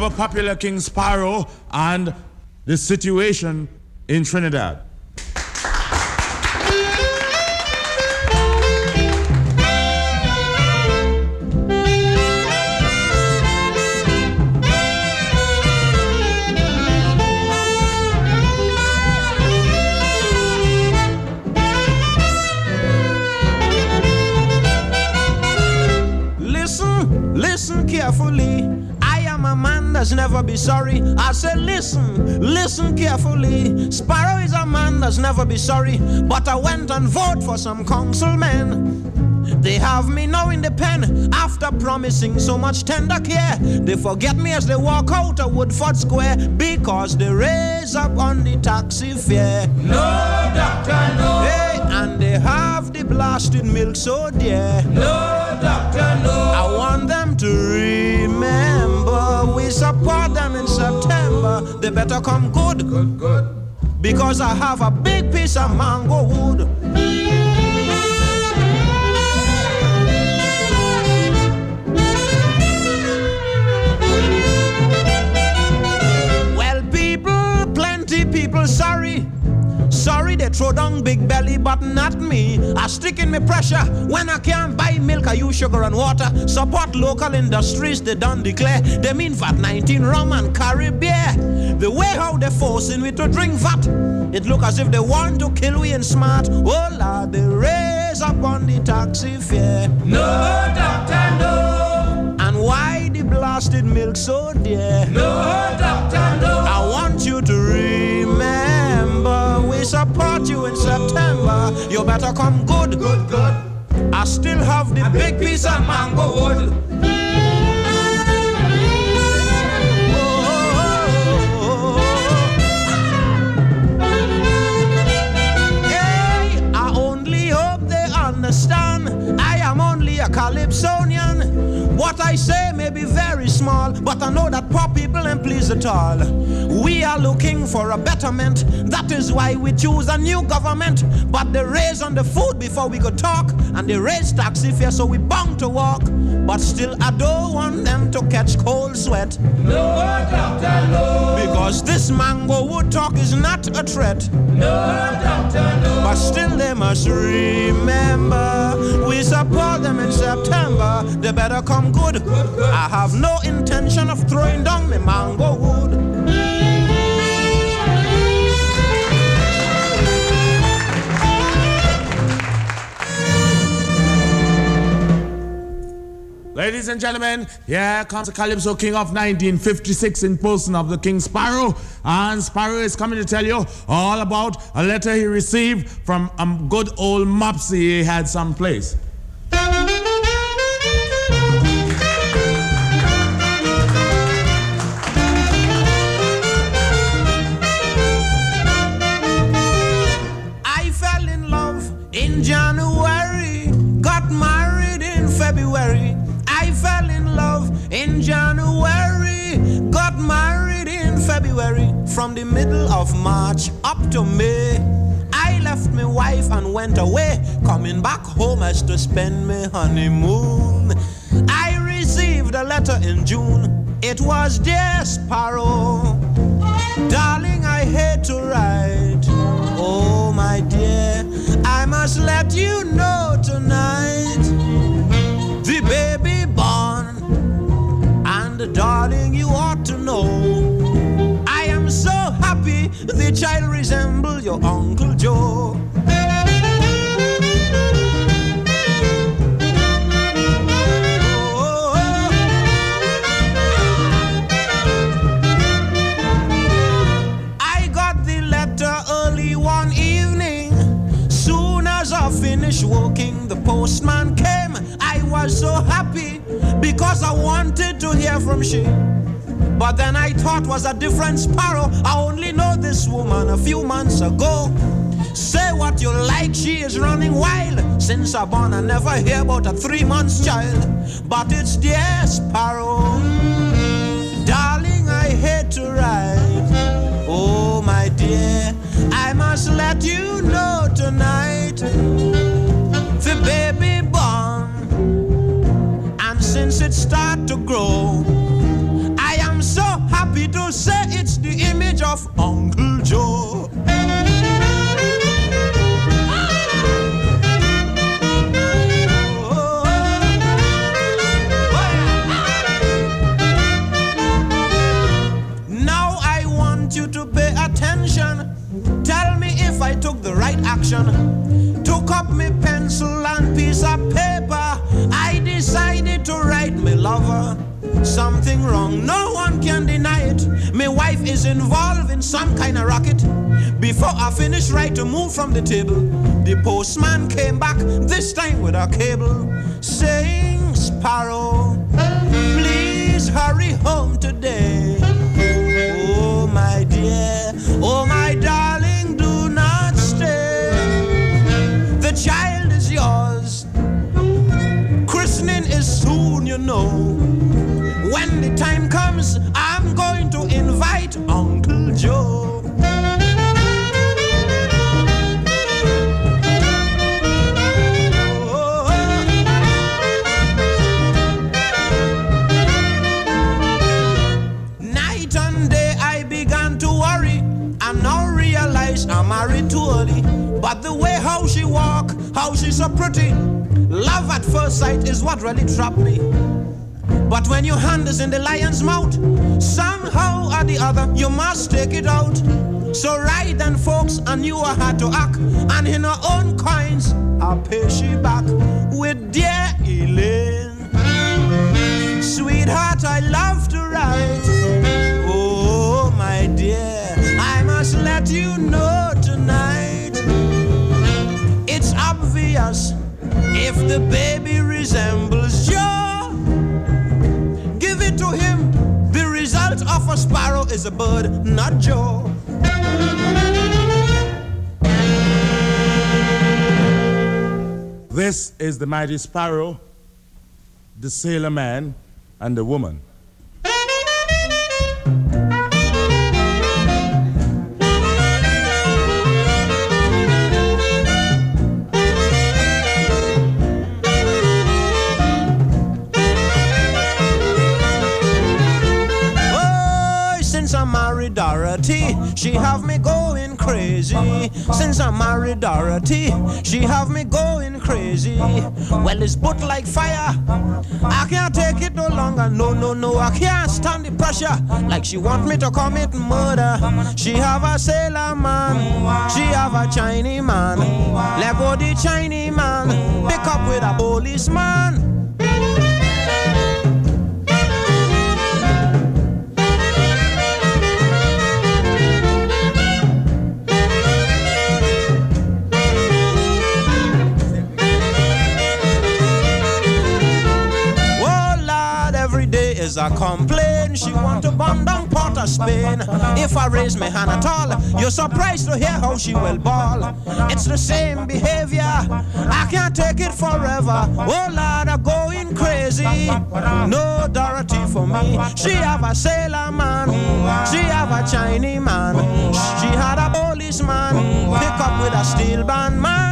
ever popular King Sparrow and the situation in Trinidad. That's never be sorry. I say, listen, listen carefully. Sparrow is a man that's never be sorry. But I went and vote for some councilmen. They have me now in the pen after promising so much tender care. They forget me as they walk out of Woodford Square because they raise up on the taxi fare. No, doctor, no. Hey, and they have the blasted milk so dear. No, doctor, no. I want them to we support them in September, they better come good. Good, good. Because I have a big piece of mango wood. Well, people, plenty people sorry Sorry they throw down big belly, but not me. I stick in me pressure when I can't buy milk. I use sugar and water. Support local industries, they don't declare. They mean VAT 19 rum and Carib beer. The way how they forcing me to drink VAT, it look as if they want to kill we in smart. Oh Lord, they raise up on the taxi fare. No, doctor, no. And why the blasted milk so dear? No, doctor, no. You in September. You better come good. Good, good. I still have the big piece of mango wood. What I say may be very small, but I know that poor people ain't pleased at all. We are looking for a betterment. That is why we choose a new government. But they raise on the food before we could talk, and they raise tax taxi fare, so we bound to walk. But still, I don't want them to catch cold sweat. No, doctor, no. Because this mango wood talk is not a threat. No, doctor, no. But still, they must remember we support them in September. They better come good. I have no intention of throwing down mango wood. Ladies and gentlemen, here comes the Calypso King of 1956 in person of the King Sparrow. And Sparrow is coming to tell you all about a letter he received from a good old Mopsy he had someplace. February. I fell in love in January. Got married in February. From the middle of March up to May. I left my wife and went away. Coming back home as to spend my honeymoon. I received a letter in June. It was dear Sparrow. Darling, I hate to write. I must let you know tonight the baby born. And darling, you ought to know. I am so happy the child resembles your Uncle Joe. Postman came. I was so happy because I wanted to hear from she. But then I thought was a different sparrow. I only know this woman a few months ago. Say what you like, she is running wild. Since I born, I never hear about a three months child. But it's dear sparrow. Darling, I hate to write. Oh, my dear, I must let you know tonight of Uncle Joe. Now I want you to pay attention. Tell me if I took the right action. Took up my pencil and piece of paper. I decided to write me lover. Something wrong, no one can deny it. My wife is involved in some kind of racket. Before I finish right to move from the table, the postman came back, this time with a cable, saying, Sparrow, please hurry home today. Oh, my dear, oh, my darling, do not stay. The child is yours. Christening is soon, you know. Time comes, I'm going to invite Uncle Joe. Night and day I began to worry. I now realize I'm married too early. But the way how she walk, how she's so pretty. Love at first sight is what really trapped me. But when your hand is in the lion's mouth, somehow or the other you must take it out. So right then, folks, I knew I had to act, and in her own coins, I pay she back with dear Elaine. Sweetheart, I love to write. Oh, my dear, I must let you know tonight. It's obvious if the baby resembles Joe. A sparrow is a bird, not Joe. This is the mighty sparrow, the sailor man, and the woman. She have me going crazy. Since I married Dorothy, she have me going crazy. Well, it's put like fire. I can't take it no longer. No, no, no, I can't stand the pressure. Like she want me to commit murder. She have a sailor man, she have a Chinese man. Let go the Chinese man, pick up with a policeman. Is a complaint. She want to burn down Port of Spain. If I raise my hand at all, you're surprised to hear how she will bawl. It's the same behavior. I can't take it forever. Oh Lord, I'm going crazy. No Dorothy for me. She have a sailor man. She have a Chinese man. She had a policeman. Pick up with a steel band man.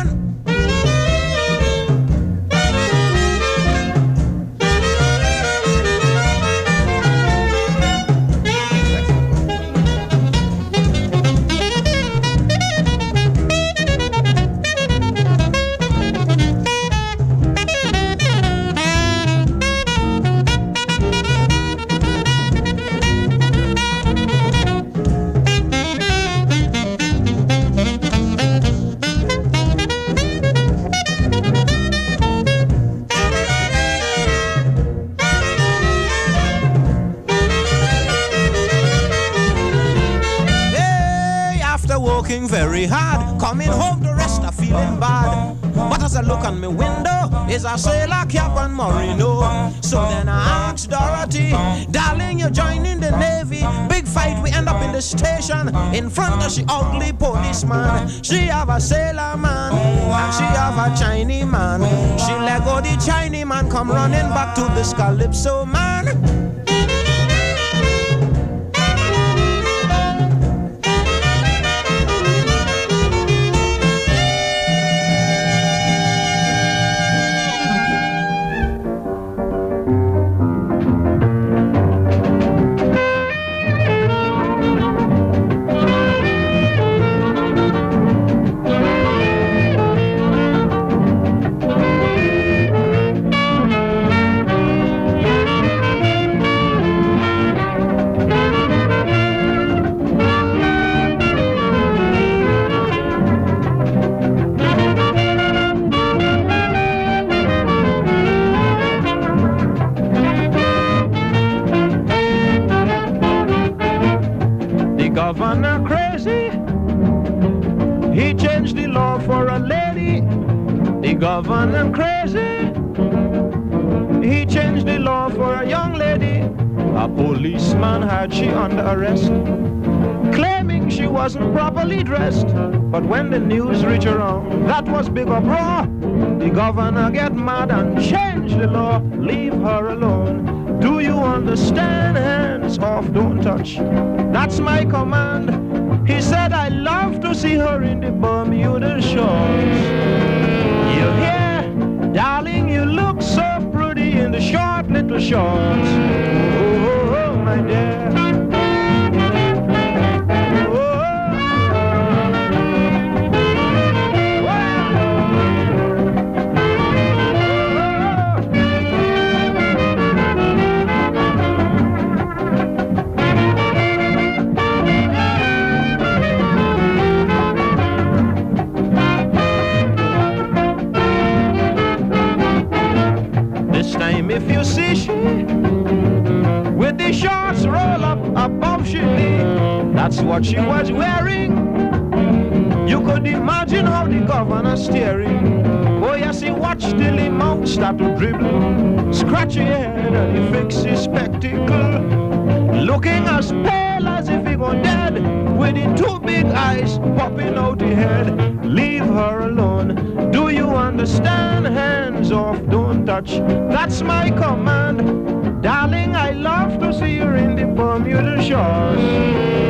Coming home to rest, I'm feeling bad. But as I look on my window, is a sailor cap and Marino. So then I asked Dorothy, darling, you're joining the Navy. Big fight, we end up in the station. In front of she ugly policeman. She have a sailor man, and she have a Chinese man. She let go the Chinese man, come running back to this Calypso man. Big uproar. The governor get mad and change the law. Leave her alone. Do you understand? Hands off, don't touch. That's my command. He said I love to see her in the Bermuda shores. You hear, darling, you look so pretty in the short little shorts. What she was wearing. You could imagine how the governor steering. Oh yes, he watched till his mouth start to dribble. Scratch his head and he fix his spectacle. Looking as pale as if he gone dead. With the two big eyes popping out the head. Leave her alone. Do you understand? Hands off, don't touch. That's my command. Darling, I love to see you in the Bermuda shores.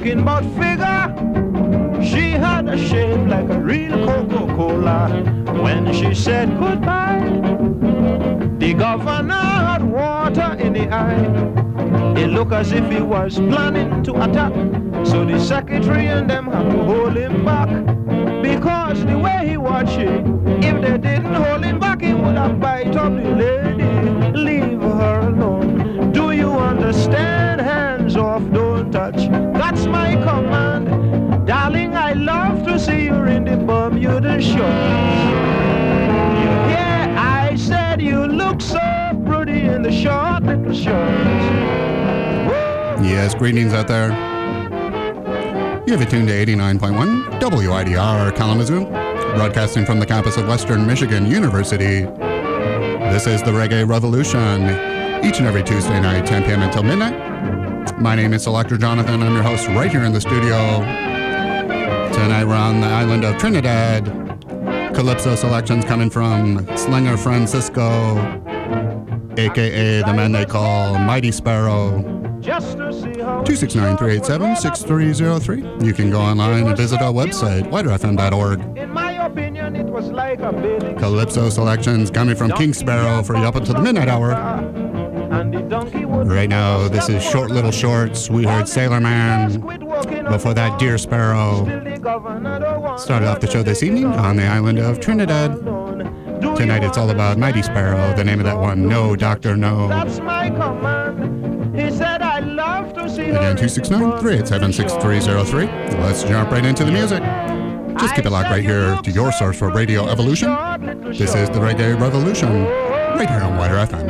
Talking about figure. She had a shape like a real Coca-Cola. When she said goodbye, the governor had water in the eye. It looked as if he was planning to attack. So the secretary and them had to hold him back. Because the way he watched it, if they didn't hold him back, he would have bite up the lady. That's my command. Darling, I love to see you in the Bermuda. Yeah, I said you look so pretty in the short little shorts. Yes, greetings out there. You have it tuned to 89.1 WIDR Kalamazoo, broadcasting from the campus of Western Michigan University. This is the Reggae Revolution, each and every Tuesday night, 10 p.m. until midnight. My name is Selector Jonathon. I'm your host right here in the studio. Tonight we're on the island of Trinidad. Calypso selections coming from Slinger Francisco, aka the man they call Mighty Sparrow. Just to see how 269-387-6303. You can go online and visit our website, widerfm.org. In my opinion, it was like a Calypso selections coming from King Sparrow for you up until the midnight hour. Right now, this is Short Little Shorts. We heard Sailor Man. Before that, Dear Sparrow. Started off the show this evening on the island of Trinidad. Tonight it's all about Mighty Sparrow, the name of that one, No Doctor No. That's my command. He said I love to see her Again, in the 269-387-6303. Let's jump right into the music. Just keep it locked right here to your source for Radio Evolution. This is the Reggae Revolution, right here on WIDR FM.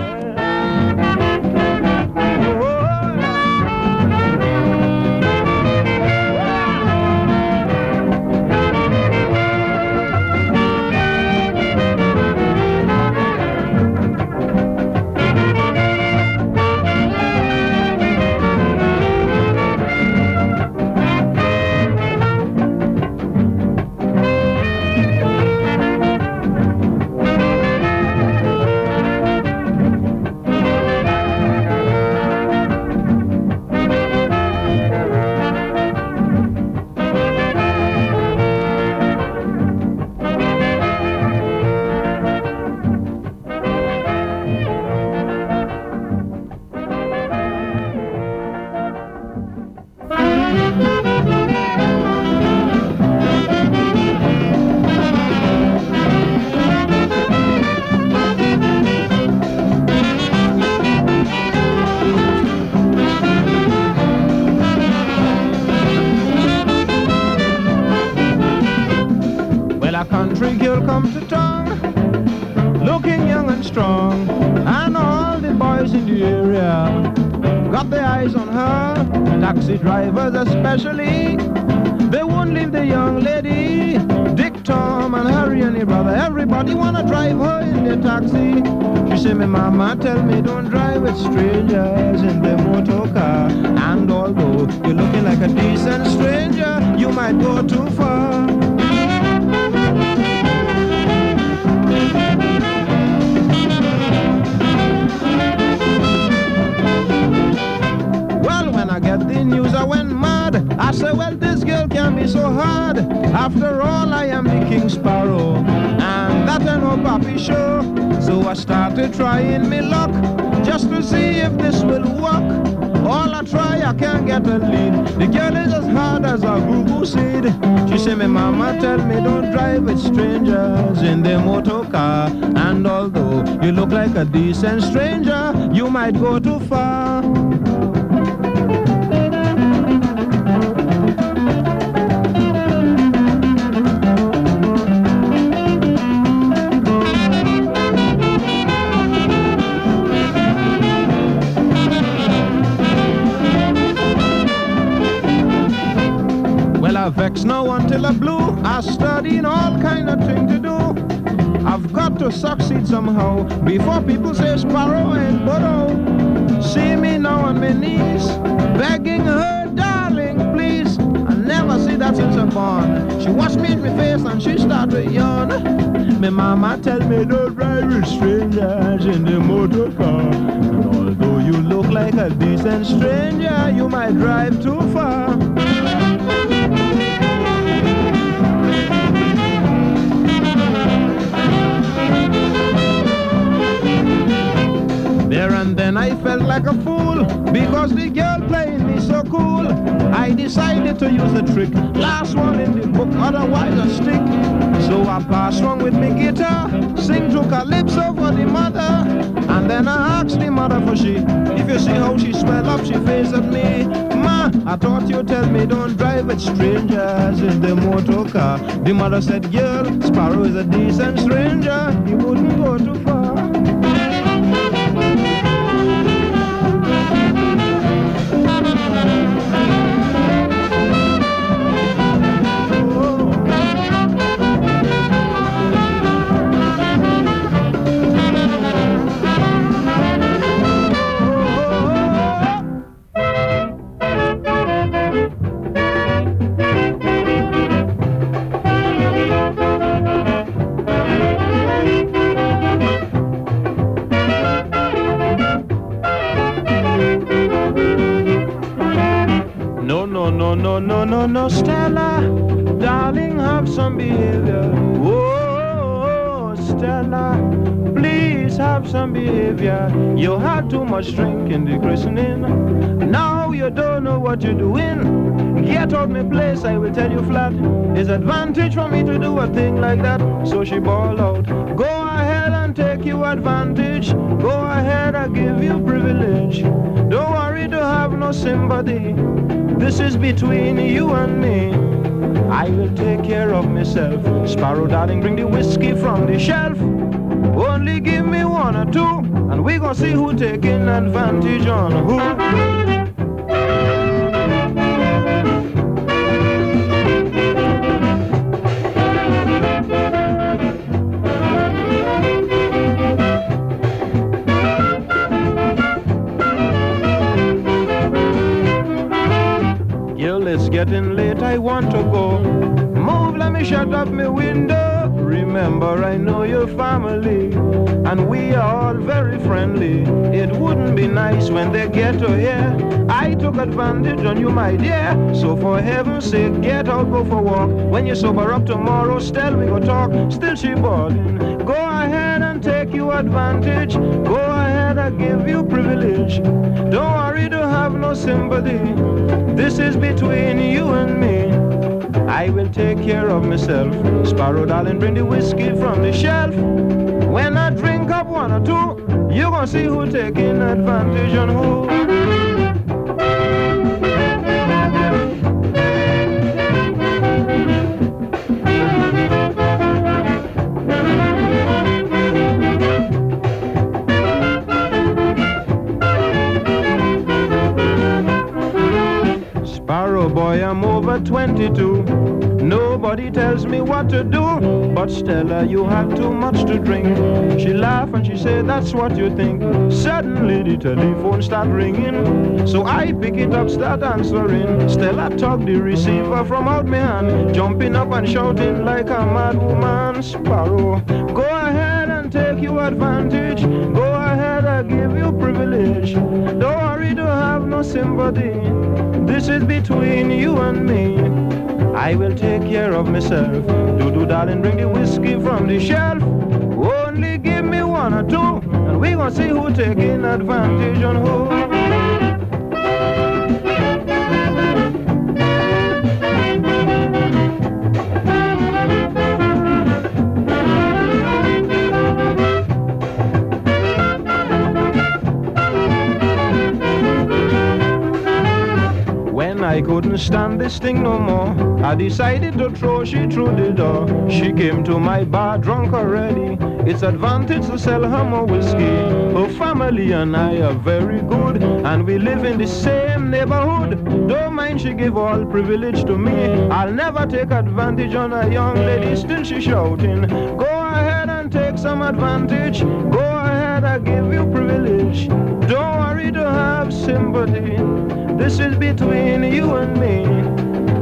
Trying me luck, just to see if this will work. All I try, I can't get a lead. The girl is as hard as a goo seed. She say, me mama tell me don't drive with strangers in the motor car. And although you look like a decent stranger, you might go too far. I vex no one till I blue. I studying all kind of thing to do. I've got to succeed somehow before people say sparrow and burrow. See me now on my knees, begging her, darling, please. I never see that since I'm born. She wash me in my face and she start to yawn. My mama tell me don't drive with strangers in the motor car. And although you look like a decent stranger, you might drive too far. And I felt like a fool because the girl playing me so cool. I decided to use the trick. Last one in the book, otherwise a stick. So I passed wrong with me guitar, sing to calypso for the mother. And then I asked the mother for she. If you see how she swell up, she face at me. Ma, I thought you tell me don't drive with strangers in the motor car. The mother said, girl, Sparrow is a decent stranger. He wouldn't go too No, no, no, no, no, Stella, darling, have some behavior. Oh, Stella, please have some behavior. You had too much drink in the christening. Now you don't know what you're doing. Get out my place, I will tell you flat. It's advantage for me to do a thing like that. So she bawled out. Go ahead and take your advantage. Go ahead, I give you privilege. Don't worry to have no sympathy. This is between you and me. I will take care of myself. Sparrow, darling, bring the whiskey from the shelf. Only give me one or two, and we gonna see who taking advantage on who. I want to go. Move, let me shut up my window. Remember, I know your family, and we are all very friendly. It wouldn't be nice when they get to hear I took advantage on you, my dear. So for heaven's sake, get out, go for a walk. When you sober up tomorrow, still we go talk. Still she balling. Go ahead and take you advantage. Go ahead, I give you privilege. Don't worry have no sympathy. This is between you and me. I will take care of myself. Sparrow, darling, bring the whiskey from the shelf. When I drink up one or two, you gonna see who taking advantage on who. 22. Nobody tells me what to do, but Stella, you have too much to drink. She laughed and she said, That's what you think. Suddenly the telephone start ringing, so I pick it up, start answering. Stella took the receiver from out my hand, jumping up and shouting like a mad woman. Sparrow, go ahead and take your advantage. Go ahead, I give you privilege. Don't worry, don't have no sympathy. This is between you and me. I will take care of myself. Do do, darling, bring the whiskey from the shelf. Only give me one or two, and we gonna see who taking advantage on who. Couldn't stand this thing no more, I decided to throw she through the door. She came to my bar drunk already. It's advantage to sell her more whiskey. Her family and I are very good, and we live in the same neighborhood. Don't mind she give all privilege to me. I'll never take advantage on a young lady. Still she shouting, go ahead and take some advantage. Go ahead, I give you privilege. Don't worry to have sympathy. This is between you and me.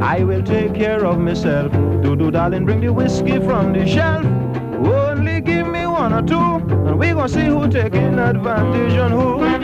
I will take care of myself. Do do, darling, bring the whiskey from the shelf. Only give me one or two, and we gonna see who taking advantage on who.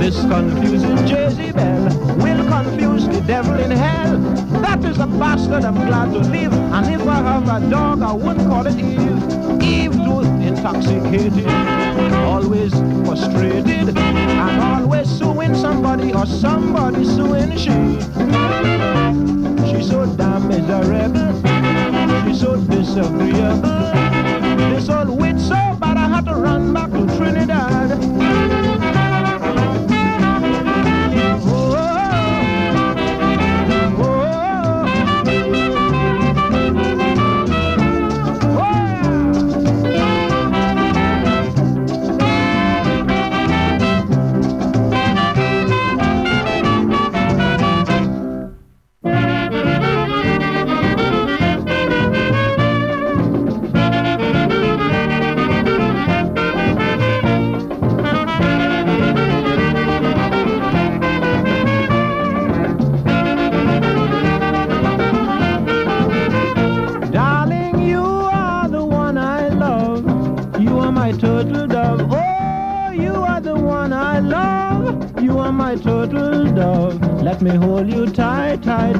This confusing Jezebel will confuse the devil in hell. That is a bastard I'm glad to leave. And if I have a dog, I wouldn't call it Eve. Eve too intoxicated, always frustrated, and always suing somebody or somebody suing she. She's so damn miserable. She's so disagreeable. This old witch so bad I had to run back to Trinidad.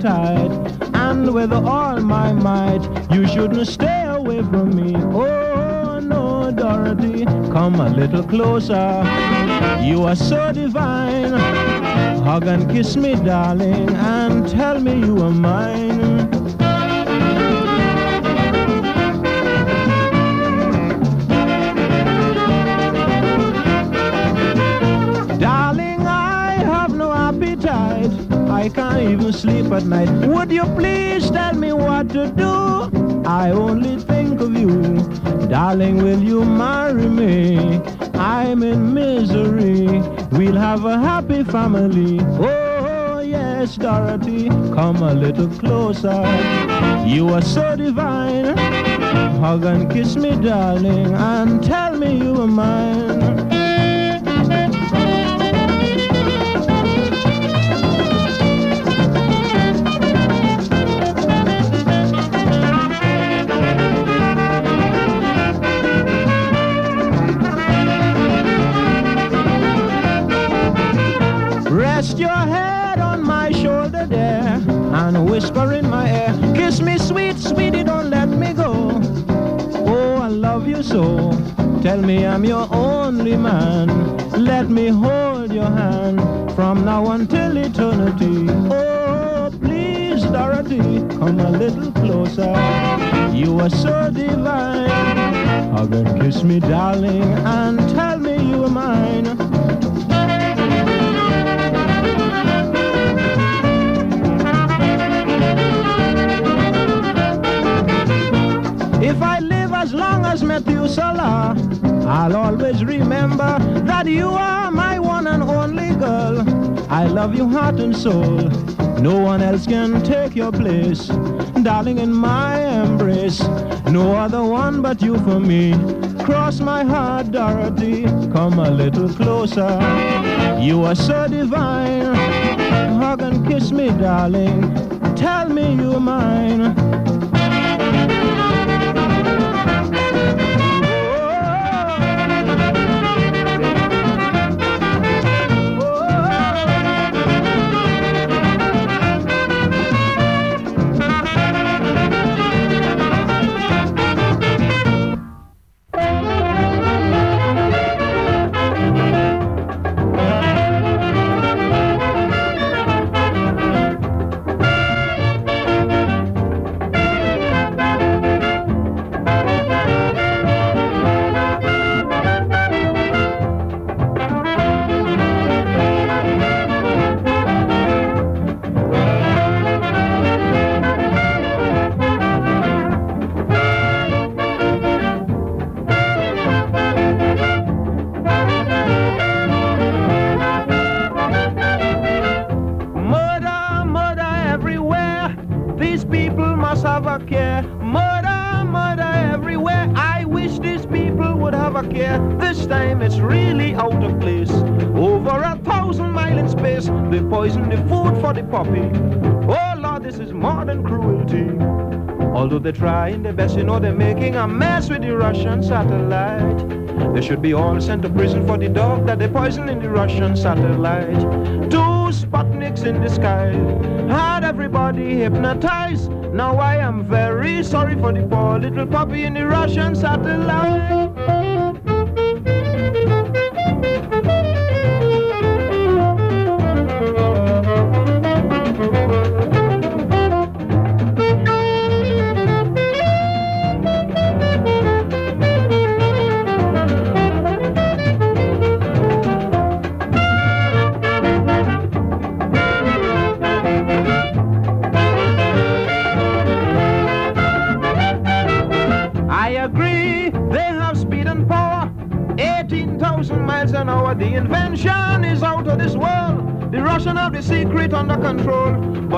Tight. And with all my might, you shouldn't stay away from me. Oh, no, Dorothy, come a little closer. You are so divine. Hug and kiss me, darling, and tell me you are mine. I can't even sleep at night. Would you please tell me what to do? I only think of you. Darling, will you marry me? I'm in misery. We'll have a happy family. Oh, yes, Dorothy, come a little closer. You are so divine. Hug and kiss me, darling, and tell me you are mine. Your head on my shoulder there and whisper in my ear. Kiss me, sweet, sweetie, don't let me go. Oh, I love you so. Tell me I'm your only man. Let me hold your hand from now until eternity. Oh, please, Dorothy, come a little closer. You are so divine. Hug and kiss me, darling, and If I live as long as Methuselah, I'll always remember that you are my one and only girl. I love you heart and soul. No one else can take your place. Darling, in my embrace, no other one but you for me. Cross my heart, Dorothy, come a little closer. You are so divine. Hug and kiss me, darling. Tell me you're mine. They're trying their best, you know they're making a mess with the Russian satellite. They should be all sent to prison for the dog that they poisoned in the Russian satellite. Two Sputniks in the sky had everybody hypnotized. Now I am very sorry for the poor little puppy in the Russian satellite.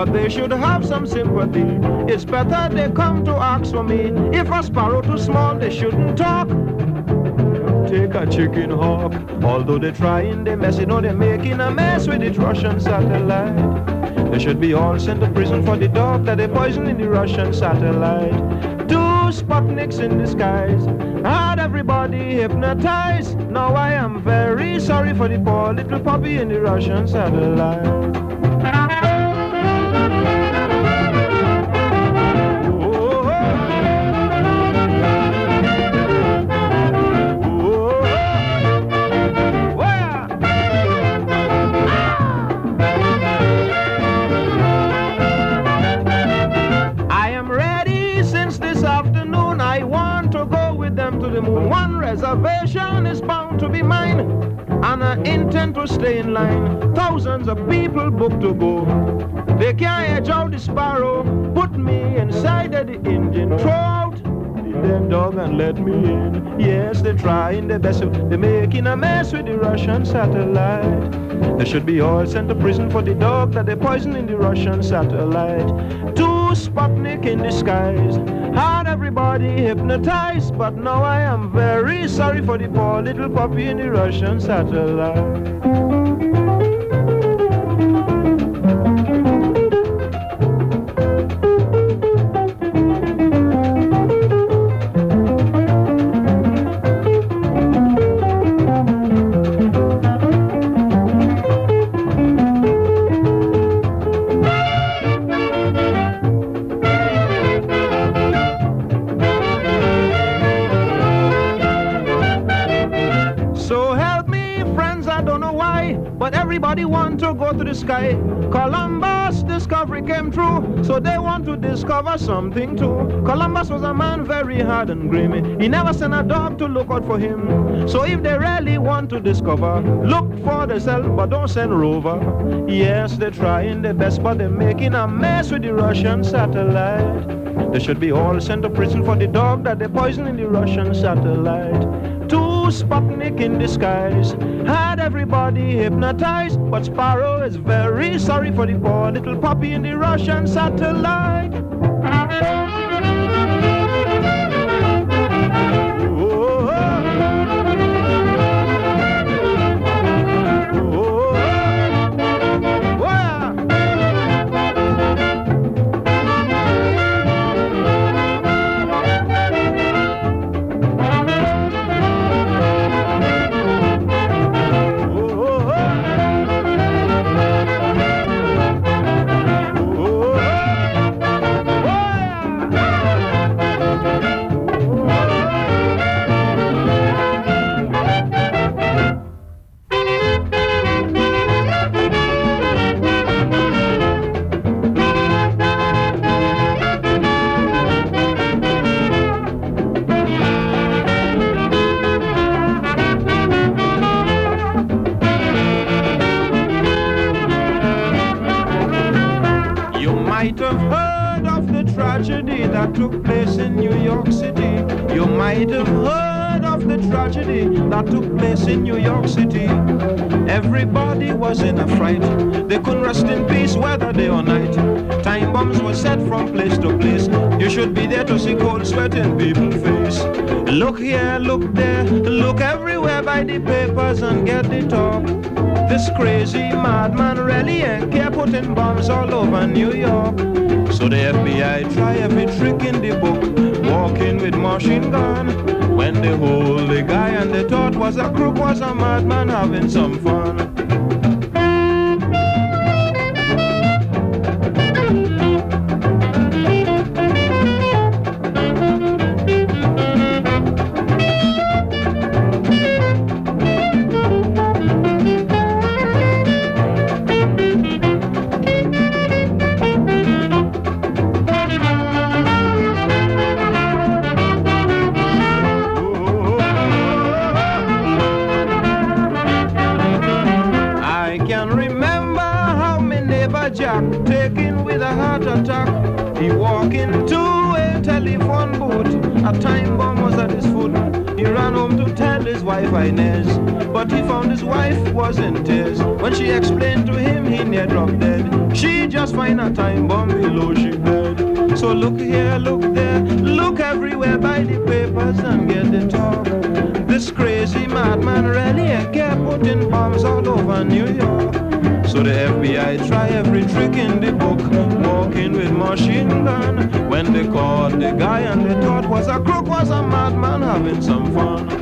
But they should have some sympathy. It's better they come to ask for me. If a sparrow too small, they shouldn't talk. Take a chicken hawk. Although they're trying, they're messing know they're making a mess with the Russian satellite. They should be all sent to prison for the dog that they poisoned in the Russian satellite. Two Sputniks in disguise. Had everybody hypnotized. Now I am very sorry for the poor little puppy in the Russian satellite. To stay in line. Thousands of people book to go. They can't edge out the sparrow, put me inside of the engine, throw out the dead dog and let me in. Yes, they're trying their best, they're making a mess with the Russian satellite. They should be all sent to prison for the dog that they poisoned in the Russian satellite. Two Sputnik in disguise had everybody hypnotized, but now I am very sorry for the poor little puppy in the Russian satellite. Discover something too. Columbus was a man very hard and grimy. He never sent a dog to look out for him. So if they really want to discover, look for themselves, but don't send rover. Yes, they're trying their best, but they're making a mess with the Russian satellite. They should be all sent to prison for the dog that they poisoned in the Russian satellite. Two Sputnik in disguise had everybody hypnotized. But Sparrow is very sorry for the poor little puppy in the Russian satellite. Crook, was a madman having some madman having some fun.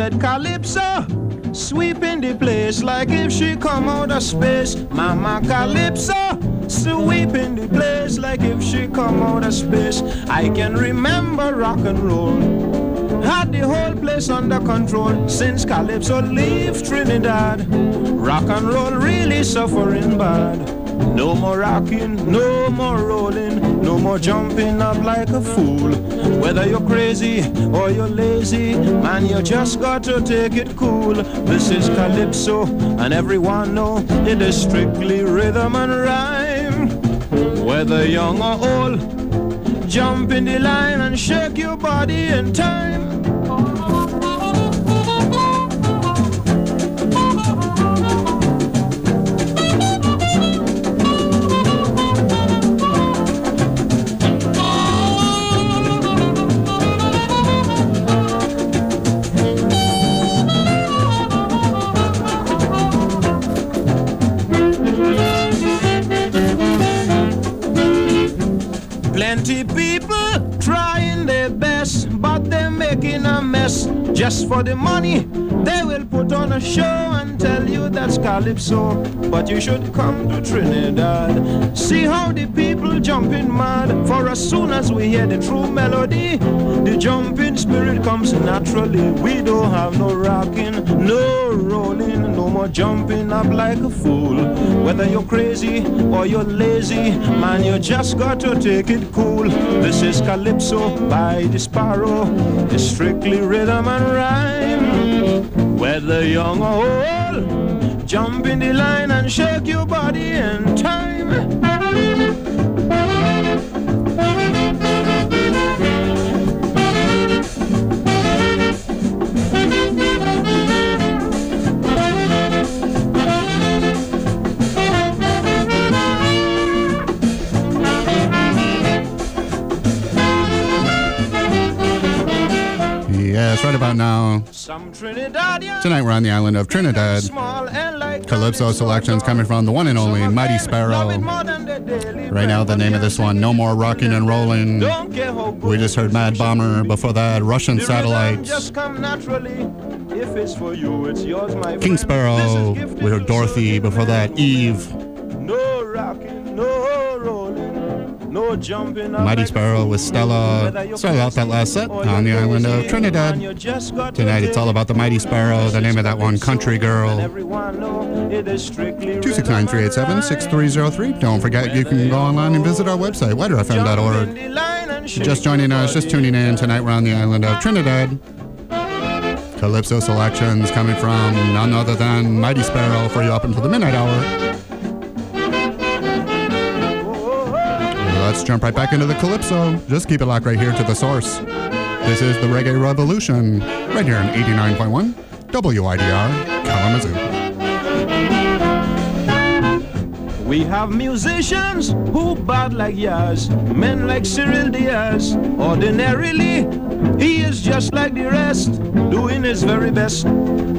said Calypso, sweeping the place like if she come out of space. Mama Calypso, sweeping the place like if she come out of space. I can remember rock and roll. Had the whole place under control since Calypso leave Trinidad. Rock and roll really suffering bad. No more rocking, no more rolling, no more jumping up like a fool. Whether you're crazy or you're lazy, man, you just got to take it cool. This is Calypso, and everyone know it is strictly rhythm and rhyme. Whether young or old, jump in the line and shake your body in time. For the money. They will put on a show and that's Calypso, but you should come to Trinidad. See how the people jumping mad, for as soon as we hear the true melody, the jumping spirit comes naturally. We don't have no rocking, no rolling, no more jumping up like a fool. Whether you're crazy or you're lazy, man, you just got to take it cool. This is Calypso by the Sparrow. It's strictly rhythm and rhyme. Whether young or old, jump in the line and shake your body in time. Yes, right about now. Tonight we're on the island of Trinidad. Small and like Calypso selections coming from the one and only Mighty Sparrow. Right now, the name of this one, No More Rocking and Rolling. We just heard Mad Bomber. Before that, Russian Satellites. Just come naturally. If it's for you, it's yours, King. Sparrow. This is gifted We heard Dorothy. Before that, Eve. Mighty Sparrow with Stella. Started out that last set on the island of Trinidad. Tonight it's all about the Mighty Sparrow. The name of that one, Country Girl. everyone know it is strictly 269 387 6303. Don't forget you can go online and visit our website, widerfm.org. Just joining us, just tuning in, tonight we're on the island of Trinidad. Calypso selections coming from none other than Mighty Sparrow for you up until the midnight hour. Let's jump right back into the Calypso. Just keep it locked right here to the source. This is the Reggae Revolution, right here on 89.1 WIDR Kalamazoo. We have musicians who bad like Yaz, men like Cyril Diaz. Ordinarily, he is just like the rest, doing his very best.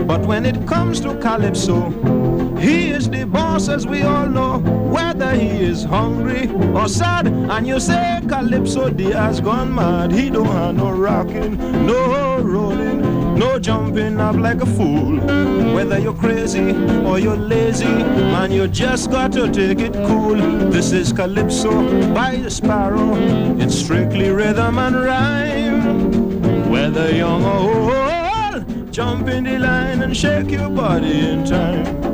But when it comes to Calypso, he is the boss, as we all know, whether he is hungry or sad. And you say Calypso Diaz gone mad, he don't have no rocking, no rolling. No jumping up like a fool. Whether you're crazy or you're lazy, man, you just got to take it cool. This is Calypso by the Sparrow. It's strictly rhythm and rhyme. Whether young or old, jump in the line and shake your body in time.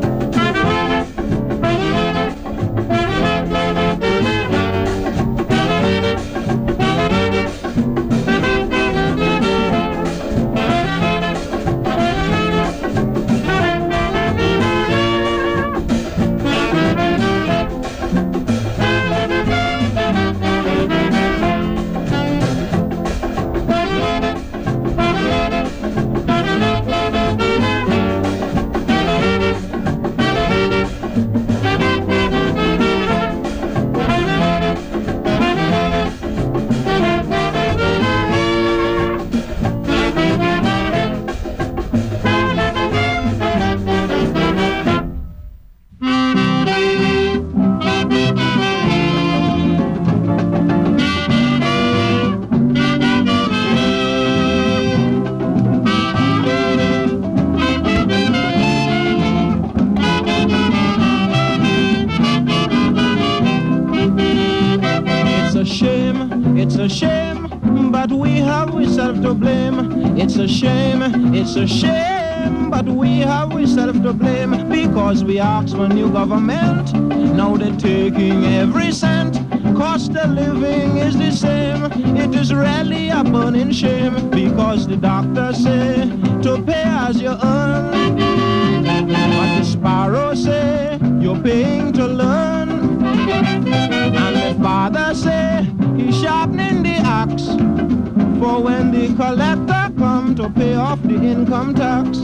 Asked for new government. Now they're taking every cent. Cost of living is the same. It is really a burning shame because the doctors say to pay as you earn. But the sparrow say you're paying to learn. And the father say he's sharpening the axe for when the collector come to pay off the income tax.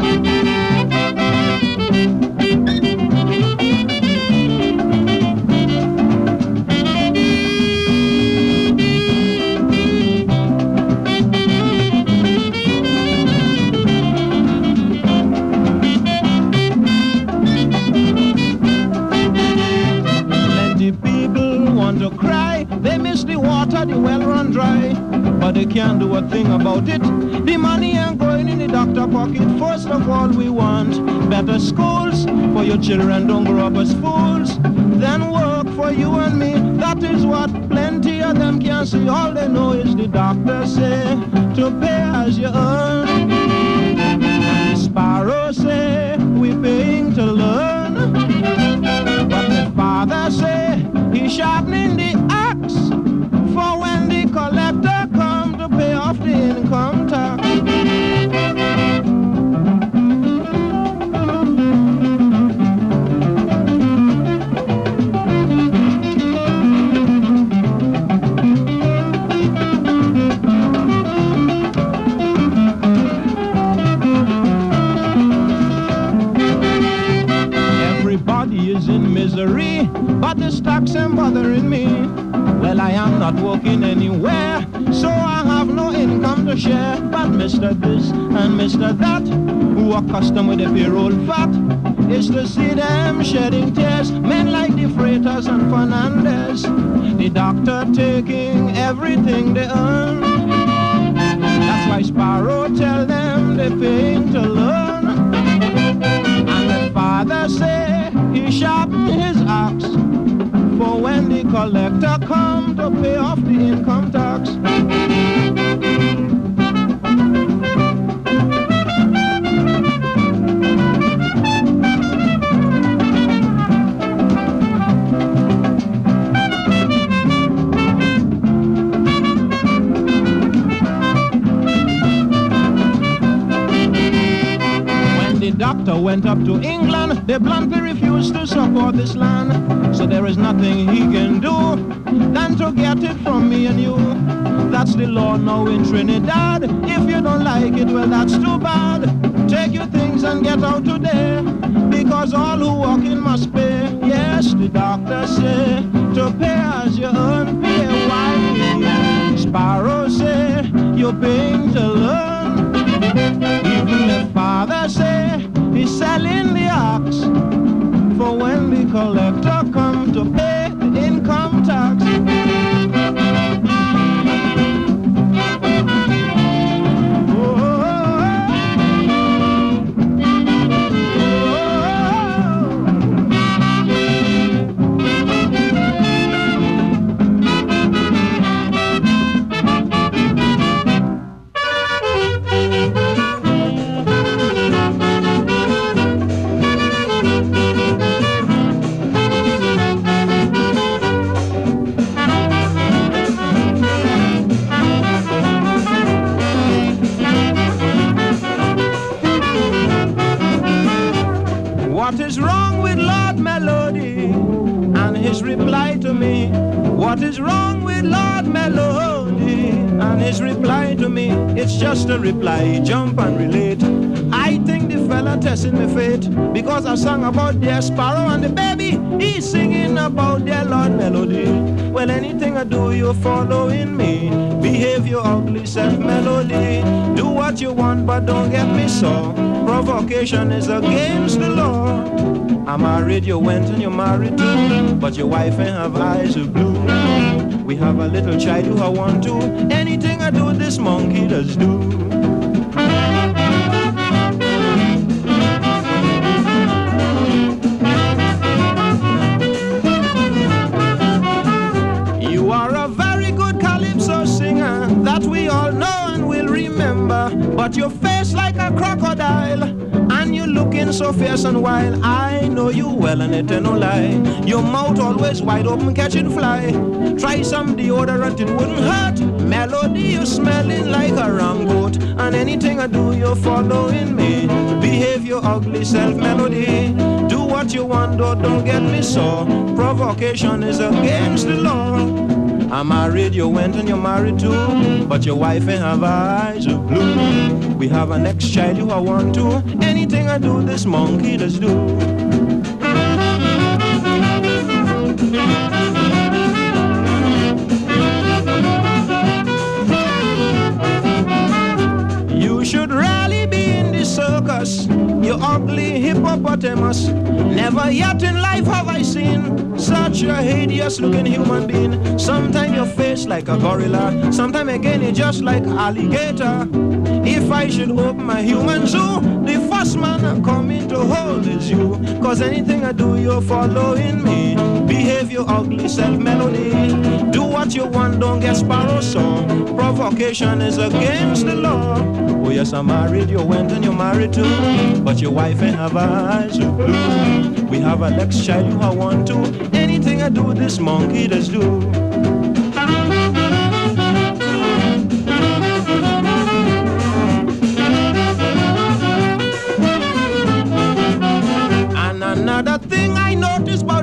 Water, the well run dry. but they can't do a thing about it. The money ain't going in the doctor pocket. First of all, we want better schools for your children don't grow up as fools. Then work for you and me. That is what plenty of them can't see. All they know is the doctor say to pay as you earn. The sparrow say we paying to learn. But the father say he's sharpening the bothering me. Well, I am not working anywhere, so I have no income to share. But Mr. This and Mr. That, who are custom with the payroll fat, is to see them shedding tears. Men like the Freitas and Fernandez, the doctor taking everything they earn. That's why Sparrow tell them they're paying to learn. And the father say he sharpen his axe for when the collector come to pay off the income tax. Doctor went up to England, they bluntly refused to support this land. So there is nothing he can do than to get it from me and you. That's the law now in Trinidad. If you don't like it, well, that's too bad. Take your things and get out today. Because all who walk in must pay. Yes, the doctor say to pay as you earn, pay why. Sparrow say you're paying selling the ox. For when the collector come to pay His reply to me, What is wrong with Lord Melody? And his reply to me, It's just a reply, jump and relate. I think the fella testing the fate because I sang about their sparrow and the baby. He's singing about their Lord Melody. Well, anything I do, you're following me. Behave your ugly self melody. Do what you want, but don't get me so. Provocation is against the law. I married, you went and you married too. But your wife ain't have eyes of blue. We have a little child who I want to. Anything I do, this monkey does do. You are a very good calypso singer that we all know and will remember. But your face like a crocodile, looking so fierce and wild. I know you well, and it ain't no lie. Your mouth always wide open, catching fly. Try some deodorant, it wouldn't hurt. Melody, you smelling like a ram goat, and anything I do, you're following me. Behave your ugly self, melody. Do what you want, though, don't get me so. Provocation is against the law. I'm married, you went and you're married too. But your wife ain't have eyes of blue. We have a next child you I want to. Anything I do, this monkey does do. You you ugly hippopotamus. Never yet in life have I seen such a hideous looking human being. Sometimes your face like a gorilla, sometimes again you just like alligator. If I should open my human zoo, the first man I'm coming to hold is you. Cause anything I do, you're following me. Behave your ugly self melody. Do what you want, don't get sparrow song. Provocation is against the law. Oh yes, I'm married, you went and you're married too. But your wife ain't have eyes of blue. We have a next child you have one too. Anything I do, this monkey does do.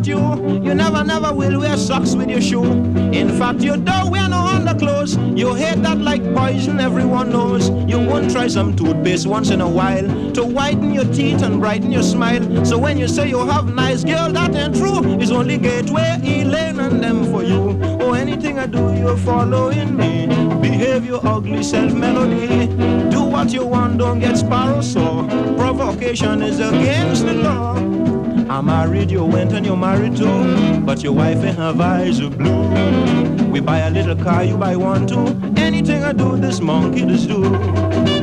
You, you never, never will wear socks with your shoe. In fact, you don't wear no underclothes. You hate that like poison, everyone knows. You won't try some toothpaste once in a while to whiten your teeth and brighten your smile. So when you say you have nice girl, that ain't true. It's only Gateway, Elaine, and them for you. Oh, anything I do, you're following me. Behave your ugly self melody. Do what you want, don't get sparrow sore. Provocation is against the law. I'm married, you went and you're married too. But your wife ain't have eyes of blue. We buy a little car, you buy one too. Anything I do, this monkey does do.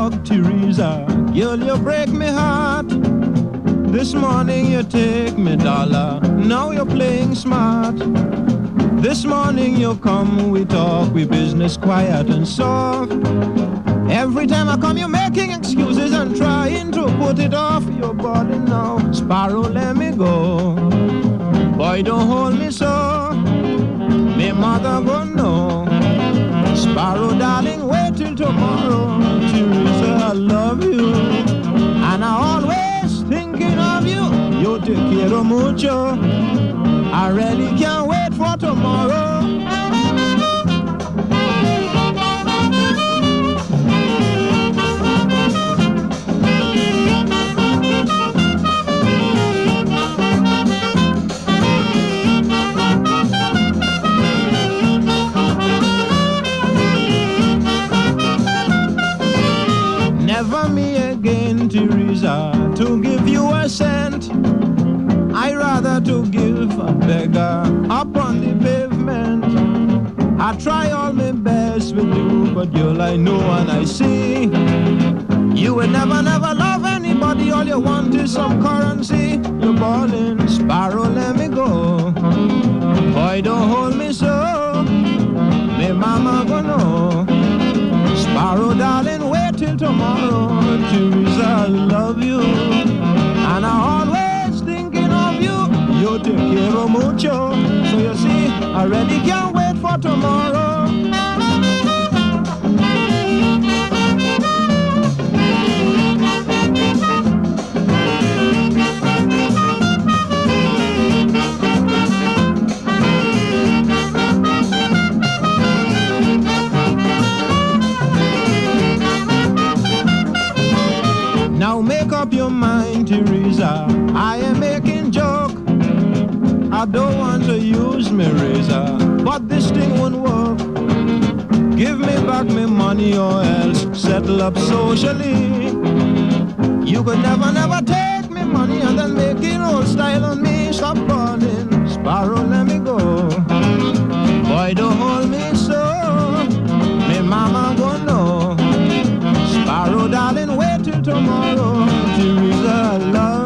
Dog, Teresa. Girl, you break me heart. This morning you take me dollar. Now you're playing smart. This morning you come, we talk, we business quiet and soft. Every time I come, you're making excuses and trying to put it off. your body now. Sparrow, let me go. Boy, don't hold me so. Me mother gonna know. Sparrow, darling, wait till tomorrow. I love you. And I always thinking of you. Mucho. I really can't wait for tomorrow. To give a beggar up on the pavement. I try all my best with you, but girl, I know and I see. You will never, never love anybody. All you want is some currency. You're balling, sparrow, let me go. Boy, don't hold me so. Me mama gonna know. Sparrow, darling, wait till tomorrow. Teresa, I love you. And I always. You te quiero mucho. So you see, I really can't wait for tomorrow. I don't want to use my razor, but this thing won't work. Give me back my money or else settle up socially. You could never, never take me money and then make it old style on me. Stop calling, Sparrow, let me go. Boy, don't hold me so. Me mama gonna know. Sparrow, darling, wait till tomorrow. Teresa, love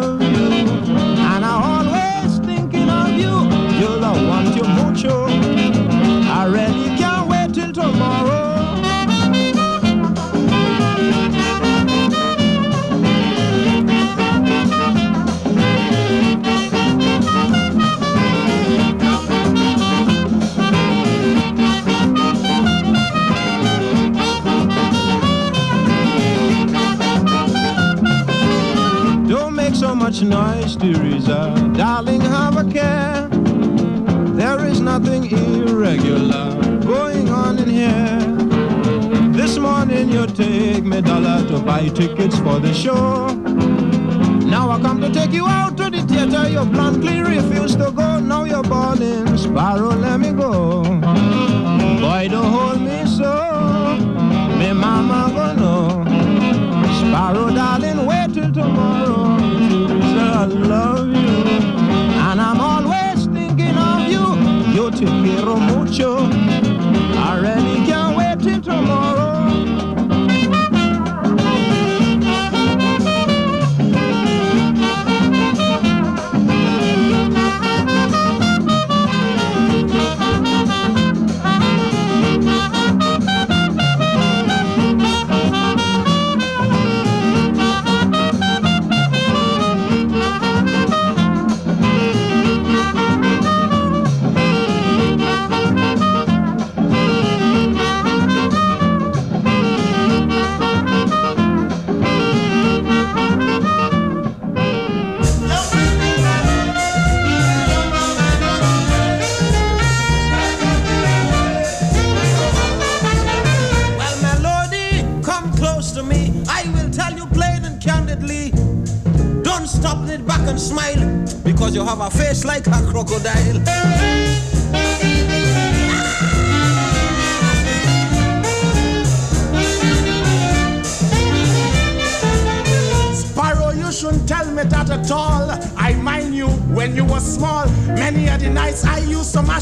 much noise, Teresa. Darling, have a care. There is nothing irregular going on in here. This morning you take me dollar to buy tickets for the show. Now I come to take you out to the theater. You bluntly refuse to go. Now you're balling. Sparrow, let me go. Boy, don't hold me so. Me mama gonna know. Sparrow, darling, wait till tomorrow. I love you. And I'm always thinking of you. Yo te quiero mucho. I really can't wait till tomorrow.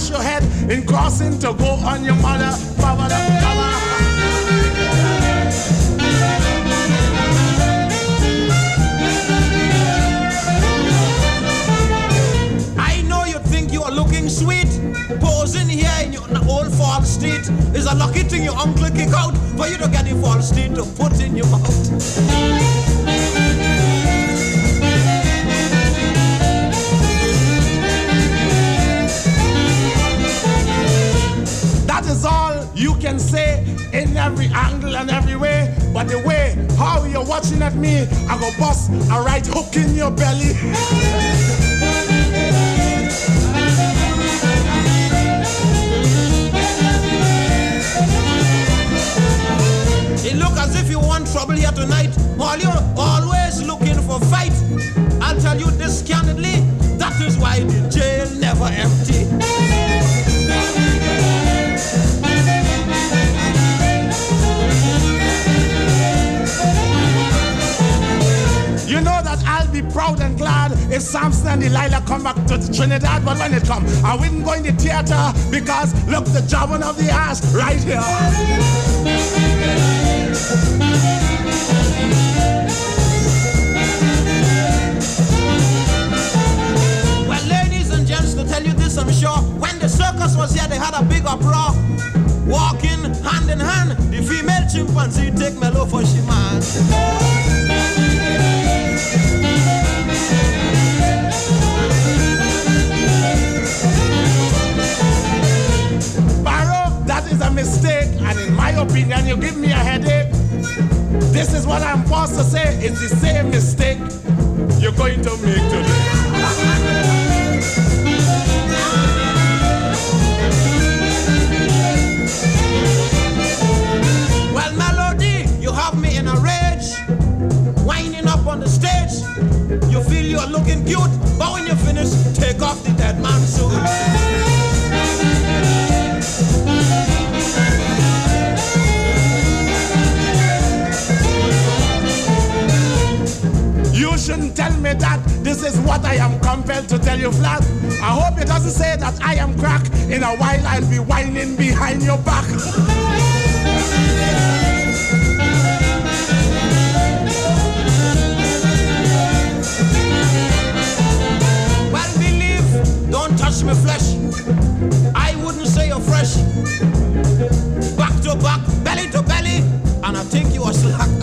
Mash your head in crossing to go on your mother. Go bust a right hook in your belly. When it I wouldn't go in the theater because look, the jabbing of the ass right here. Well, ladies and gents, to tell you this, I'm sure when the circus was here, they had a big uproar. Walking hand in hand, the female chimpanzee take Mellow for she man. What I'm forced to say. It's the same mistake you're going to make you flat. I hope it doesn't say that I am crack. In a while, I'll be whining behind your back. Well, believe, don't touch my flesh. I wouldn't say you're fresh. Back to back, belly to belly, and I think you are slack.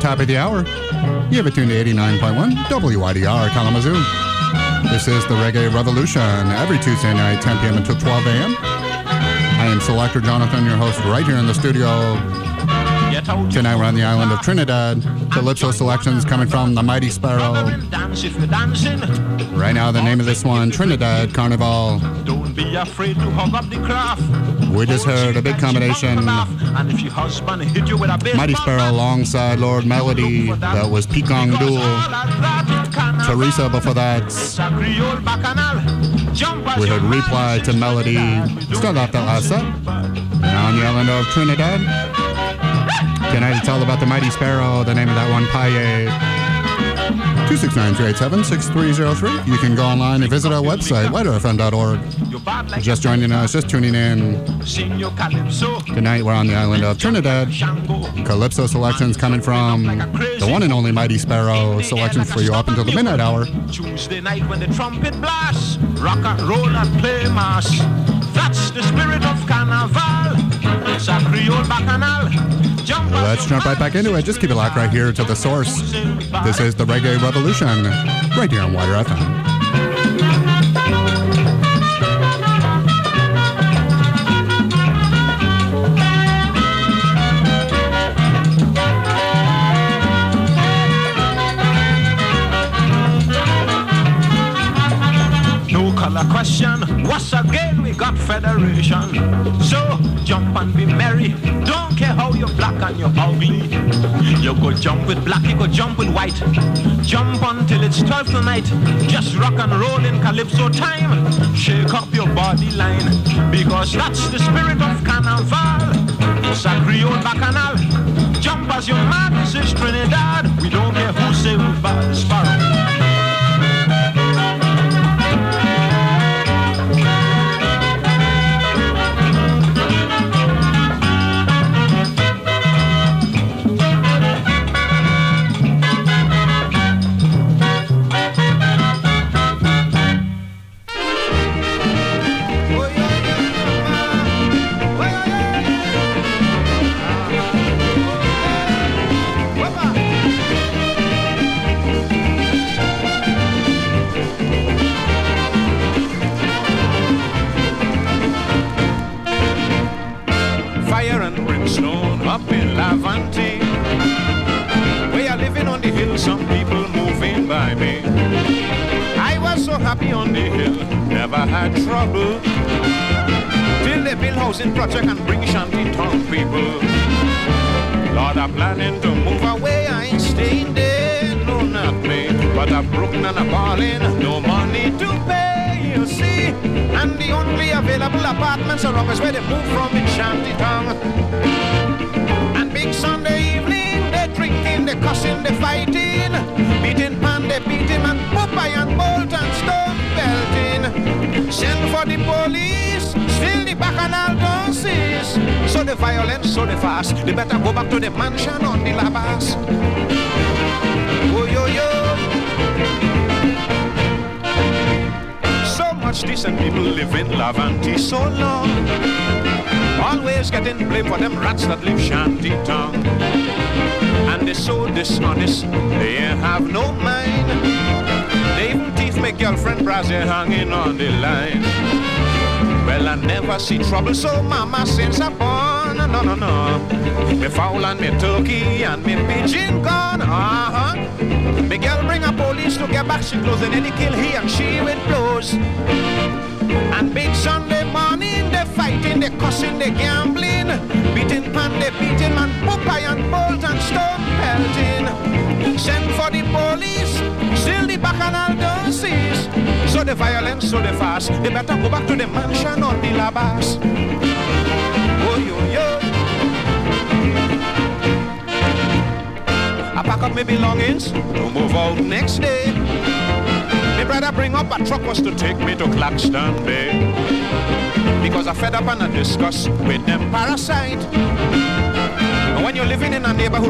Top of the hour. You have it tuned to 89.1 WIDR Kalamazoo. This is the Reggae Revolution every Tuesday night, 10 p.m. until 12 a.m. I am Selector Jonathon, your host, right here in the studio. Tonight we're on the island of Trinidad. Calypso selections coming from the Mighty Sparrow. and dance if you're dancing. Right now, the name of this one, Trinidad Carnival. Don't be afraid to hug up the craft. We just heard a big combination. And if your husband hit you with a Mighty Sparrow alongside Lord Melody. That was Picong Duel. all at that carnival, Teresa before that. it's a Creole bacchanal. Jump as We heard Reply to Melody. Trinidad. We don't Start off that last set. say we bad. And on the island of Trinidad. Tonight it's all about the Mighty Sparrow, the name of that one, Paye. 269-387-6303. You can go online and visit our website, widrfm.org. You're Just joining us, just tuning in. Tonight we're on the island of Trinidad. Calypso selections coming from the one and only Mighty Sparrow. Selections for you up until the midnight hour. Tuesday night when the trumpet blasts, rock and roll and play mass. That's the spirit of carnival. It's a Creole bacchanal. Jump Let's jump right back into it. Just keep it locked right here to the source. This is the Reggae Revolution, right here on WIDR FM. So jump and be merry. Don't care how you're black and you're ugly. You go jump with black, you go jump with white. Jump until it's 12 tonight. Just rock and roll in calypso time. Shake up your body line. Because that's the spirit of carnival. It's a Creole bacchanal. Jump as your man, this is Trinidad. We don't care who say we bad sparrow.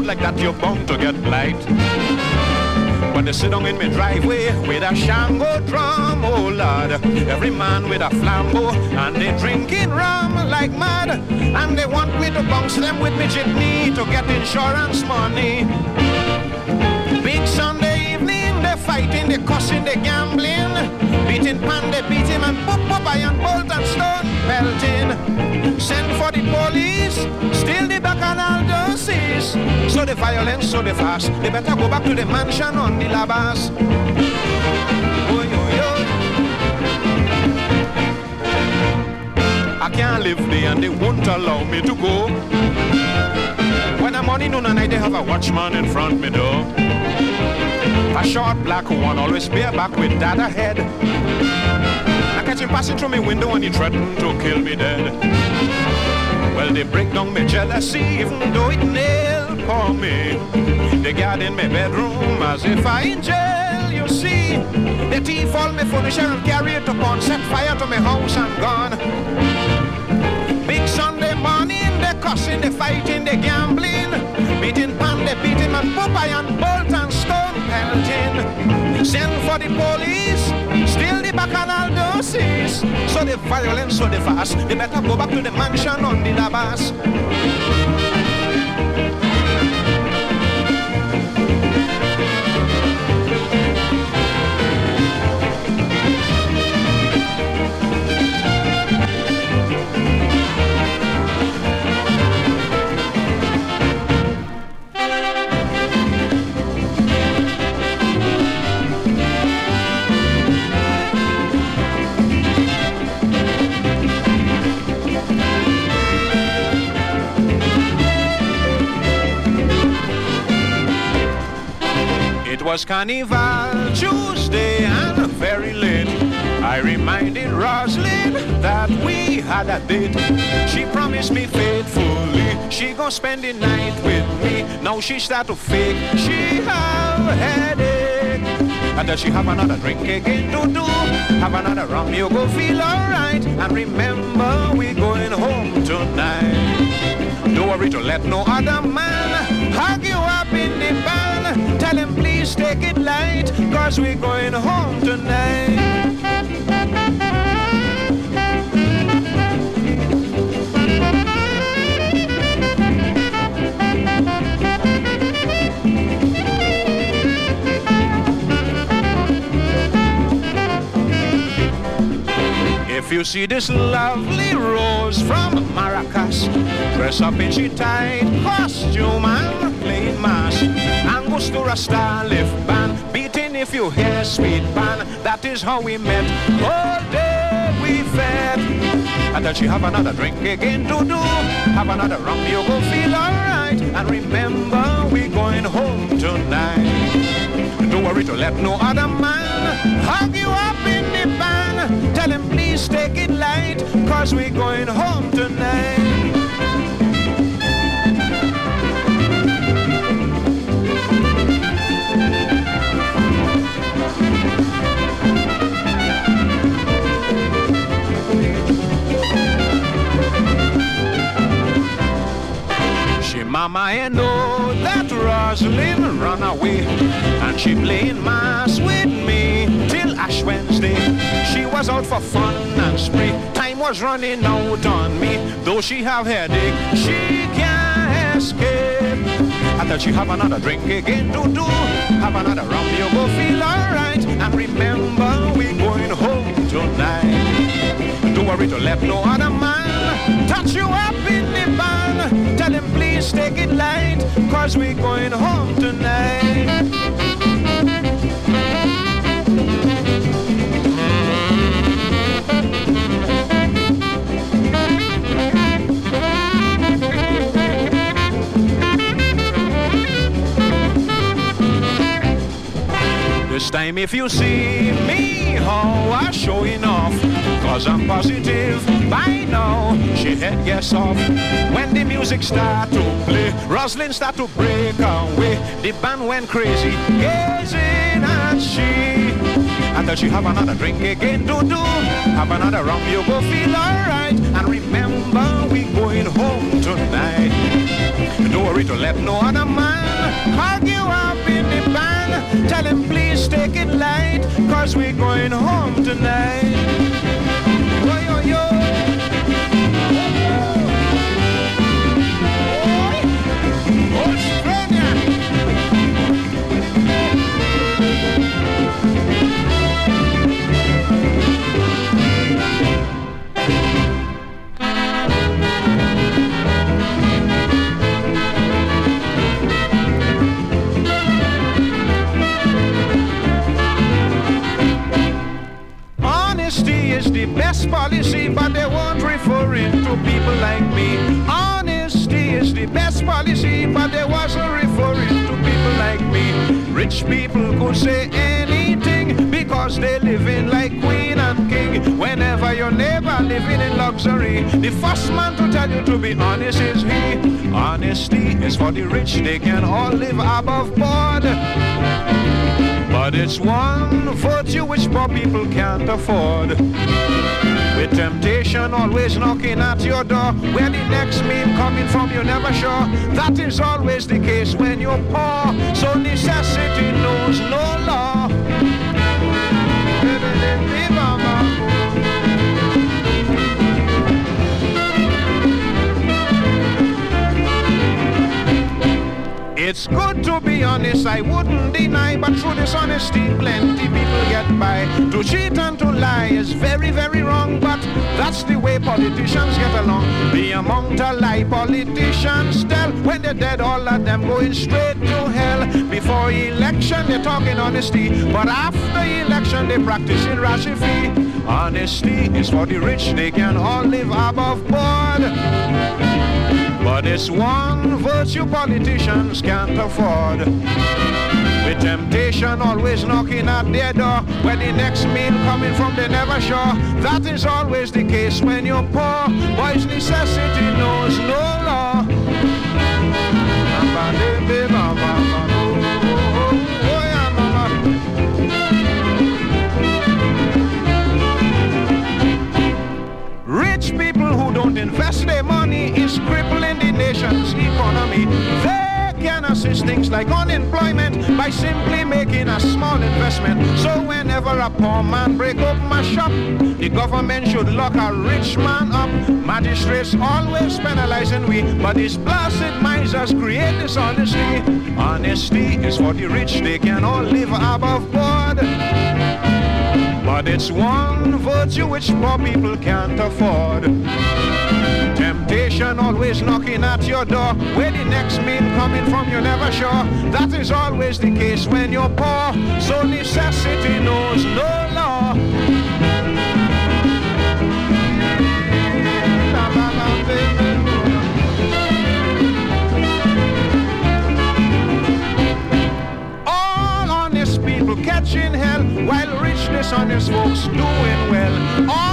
Like that, you're bound to get blight. When they sit down in my driveway with a shango drum, oh lord, every man with a flambeau, and they drinking rum like mad, and they want me to bounce them with me jitney to get insurance money. Big Sunday evening, they fighting, they cussing, they gambling, beating pan, they beat him, and boop boop, iron bolt and stone pelting. Send for the police, still So the violence, so the fast, they better go back to the mansion on the labas. I can't live there and they won't allow me to go. When I'm on morning, noon and night, they have a watchman in front me door. A short black one, always bareback with that ahead. I catch him passing through my window and he threatened to kill me dead. Well, they break down my jealousy, even though it nail for me. They guard in my bedroom as if I in jail, you see. They thief all my furniture and carry it upon, set fire to my house and gone. Big Sunday morning, they cussing, they fighting, they gambling. Beating pan, they beating man, Popeye and bolt and stone pelting. Send for the police, So the violence, so the fast, they better go back to the mansion on the Labas. Was Carnival Tuesday and very late. I reminded Roslyn that we had a date. She promised me faithfully she gon' spend the night with me. Now she start to fake. She have a headache. And does she have another drink again to do? Have another rum, you go feel alright. And remember, we going home tonight. Don't worry to let no other man hug you up in the van. Tell him please take it light, cause we're going home tonight. If you see this lovely rose from Maracas, dress up in she tight costume and playing mass. Angostura style lift band, beating if you hear sweet band. That is how we met. All day we fed. And then she have another drink again to do. Have another rum, you go feel alright. And remember, we're going home tonight. Don't worry to let no other man hug you up in Tell him please take it light, cause we're going home tonight. She mama and know that Rosalind run away And she playing mass with me Ash Wednesday. She was out for fun and spree. Time was running out on me. Though she have headache, she can't escape. And then she have another drink again to do. Have another rum, you go feel alright. And remember, we going home tonight. Don't worry to let no other man touch you up in the van. Tell him please take it light, cause we're going home tonight. This time if you see me, how I'm showing off Cause I'm positive by now She headgear off. When the music start to play, Roslyn start to break away. The band went crazy, gazing at she. Until she have another drink again, do do. Have another rum, you go feel alright. And remember, we going home tonight. Don't worry to let no other man hug you up in the band. Tell him please take it light, cause we're going home tonight. Yo, yo, yo. Is the best policy, but they won't referring to people like me. Honesty is the best policy, but they wasn't referring to people like me. Rich people could say anything because they living like queen and king. Whenever your neighbor living in luxury, the first man to tell you to be honest is he. Honesty is for the rich, they can all live above board. But it's one virtue which poor people can't afford. With temptation always knocking at your door, where the next meal coming from you're never sure. That is always the case when you're poor. So necessity knows no law. It's good to be honest, I wouldn't deny, but through dishonesty, plenty people get by. To cheat and to lie is very, very wrong, but that's the way politicians get along. The amount of lie politicians tell, when they're dead, all of them going straight to hell. Before election, they're talking honesty, but after election, they practicing rashifi. Honesty is for the rich, they can all live above board. But it's one virtue politicians can't afford. With temptation always knocking at their door, when the next meal coming from they never sure. That is always the case when you're poor. Boys necessity knows no law. Oh, oh mama. Rich people who don't invest their money is crippling the nation's economy. They can assist things like unemployment by simply making a small investment. So whenever a poor man break up my shop, the government should lock a rich man up. Magistrates always penalizing we, but these blasted misers create dishonesty. Honesty is for the rich, they can all live above board. But it's one virtue which poor people can't afford. Temptation always knocking at your door. Where the next meal coming from, you're never sure. That is always the case when you're poor. So necessity knows no law. All honest people catching hell while rich dishonest folks doing well. All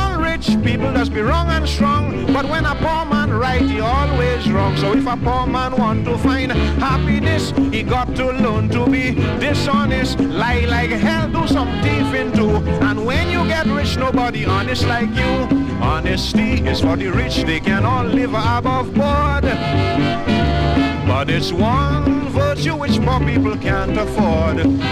rich people just be wrong and strong, but when a poor man right, he always wrong. So if a poor man want to find happiness, he got to learn to be dishonest, lie like hell, do some thieving too. And when you get rich, nobody honest like you. Honesty is for the rich, they can all live above board. But it's one virtue which poor people can't afford.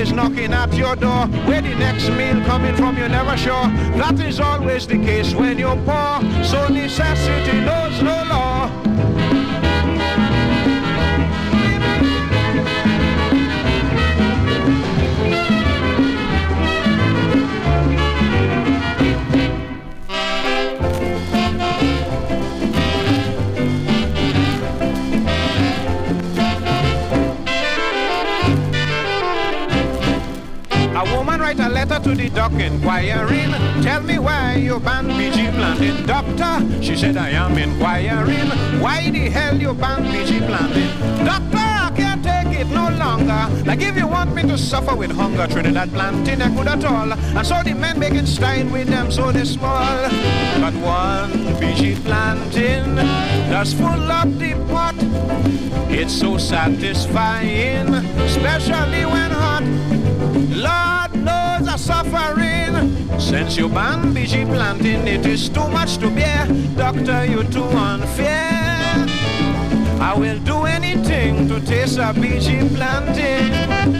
Always knocking at your door. Where the next meal coming from, you're never sure. That is always the case when you're poor. So necessity knows no law. Letter to the doc inquiring, tell me why you ban BG plantain. Doctor, she said I am inquiring, why the hell you ban BG plantain? Doctor, I can't take it no longer. Like if you want me to suffer with hunger, Trinidad plantain a good at all. And so the men making style with them so they small. But one BG plantain that's full up the pot. It's so satisfying, especially when hot. Lord knows I'm suffering. Since you ban BG plantain, it is too much to bear. Doctor, you're too unfair. I will do anything to taste a BG plantain.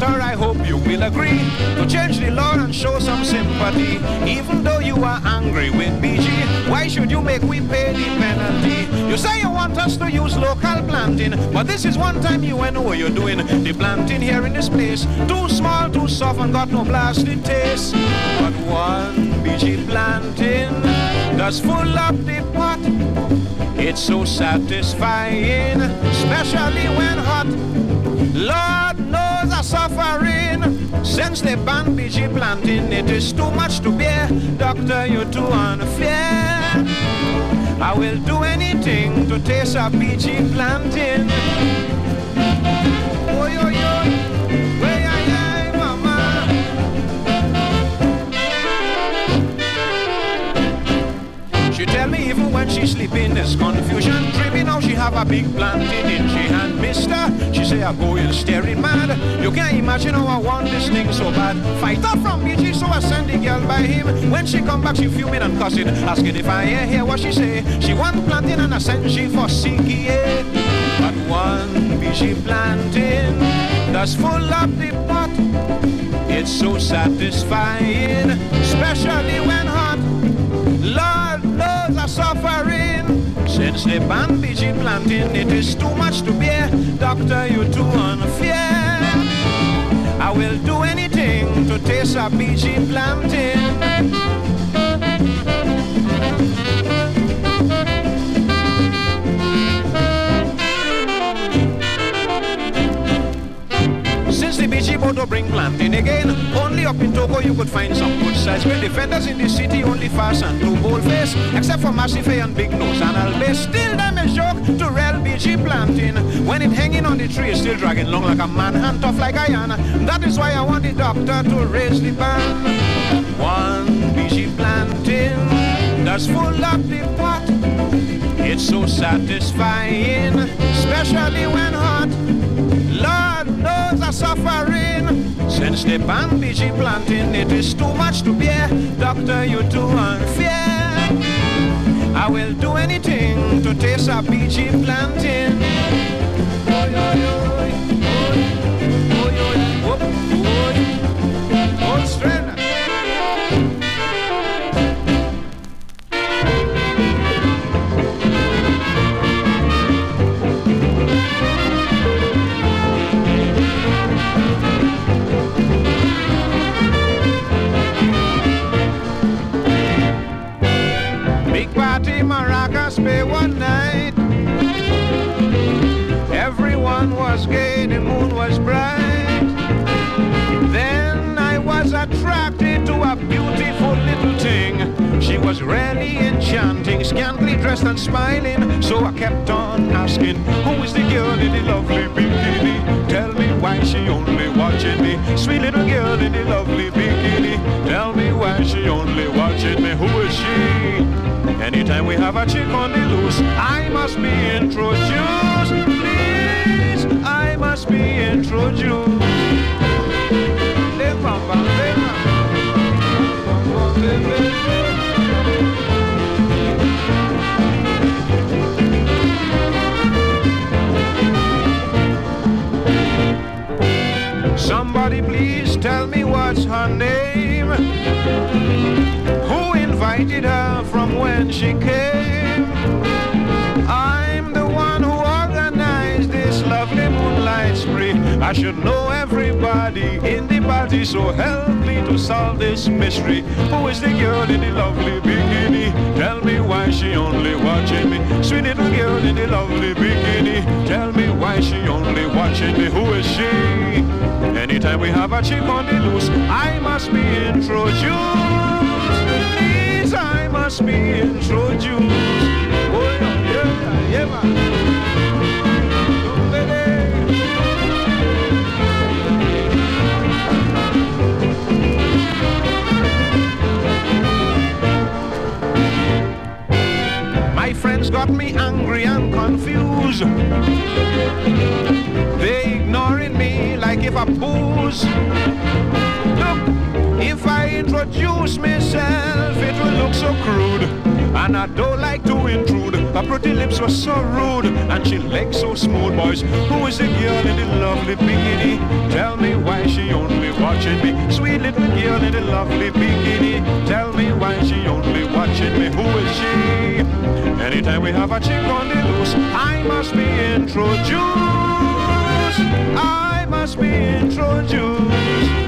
Doctor, I hope you will agree to change the law and show some sympathy. Even though you are angry with BG, why should you make we pay the penalty? You say you want us to use local plantain, but this is one time you know what you're doing. The plantain here in this place, too small, too soft, and got no blasted taste. But one BG plantain does full up the pot. It's so satisfying, especially when hot. Lord I'm suffering since they banned BG plantain. It is too much to bear. Doctor, you're too unfair. I will do anything to taste a BG plantain. Oy, oy, oy. When she sleeping there's confusion. Dreaming how she have a big plantain in she? Hand Mister, she say I go in staring mad. You can't imagine how I want this thing so bad. Fight off from BG so I send the girl by him. When she come back she fuming and cussing Asking if I hear, hear what she say. She want plantain and I send she for CKA But one BG plantain That's full up the pot It's so satisfying. Especially when hot Lord suffering since they banned BG plantain. It is too much to bear. Doctor, you're too unfair. I will do anything to taste a BG plantain. BG Bodo bring plantain again, only up in Togo you could find some good size. Great defenders in the city only fast and too bold face, except for Massive and Big Nose and Albe. Still them a joke to real BG plantain. When it hanging on the tree, still dragging long like a man, hand tough like iron. That is why I want the doctor to raise the ban. One BG plantain that's full up the pot. It's so satisfying, especially when hot. Lord suffering since the banned BG plantain. It is too much to bear. Doctor, you're too unfair. I will do anything to taste a BG plantain. The moon was bright. Then I was attracted to a beautiful little thing. She was really enchanting, scantily dressed and smiling. So I kept on asking, who is the girl in the lovely bikini? Tell me why she only watching me. Sweet little girl in the lovely bikini. Tell me why she only watching me. Who is she? Anytime we have a chick on the loose, I must be introduced. Must be introduced. Somebody please tell me what's her name. Who invited her from when she came? I should know everybody in the party, so help me to solve this mystery. Who is the girl in the lovely bikini? Tell me why she only watching me. Sweet little girl in the lovely bikini. Tell me why she only watching me. Who is she? Anytime we have a chick on the loose, I must be introduced. Please, I must be introduced. Oh, yeah, yeah, yeah, got me angry and confused. They ignoring me like if I pose. Look, if I introduce myself, it will look so crude. And I don't like to intrude. Her pretty lips were so rude, and she legs so smooth, boys. Who is the girl in the lovely bikini? Tell me why she only watching me. Sweet little girl in the lovely bikini. Tell me why she only watching me. Who is she? Anytime we have a chick on the loose, I must be introduced. I must be introduced.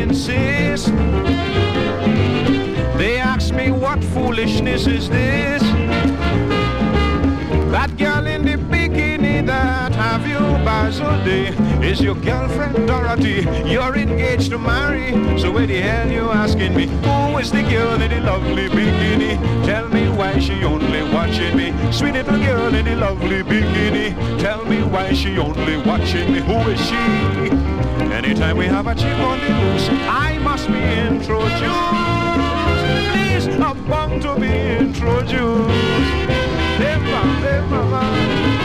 Insist, they ask me what foolishness is this? That girl have you basil day is your girlfriend Dorothy. You're engaged to marry, so where the hell you asking me? Who is the girl in the lovely bikini? Tell me why she only watching me. Sweet little girl in the lovely bikini. Tell me why she only watching me. Who is she? Anytime we have a chick on the loose, I must be introduced. Please, I'm bound to be introduced. Pimpa, pimpa, ma.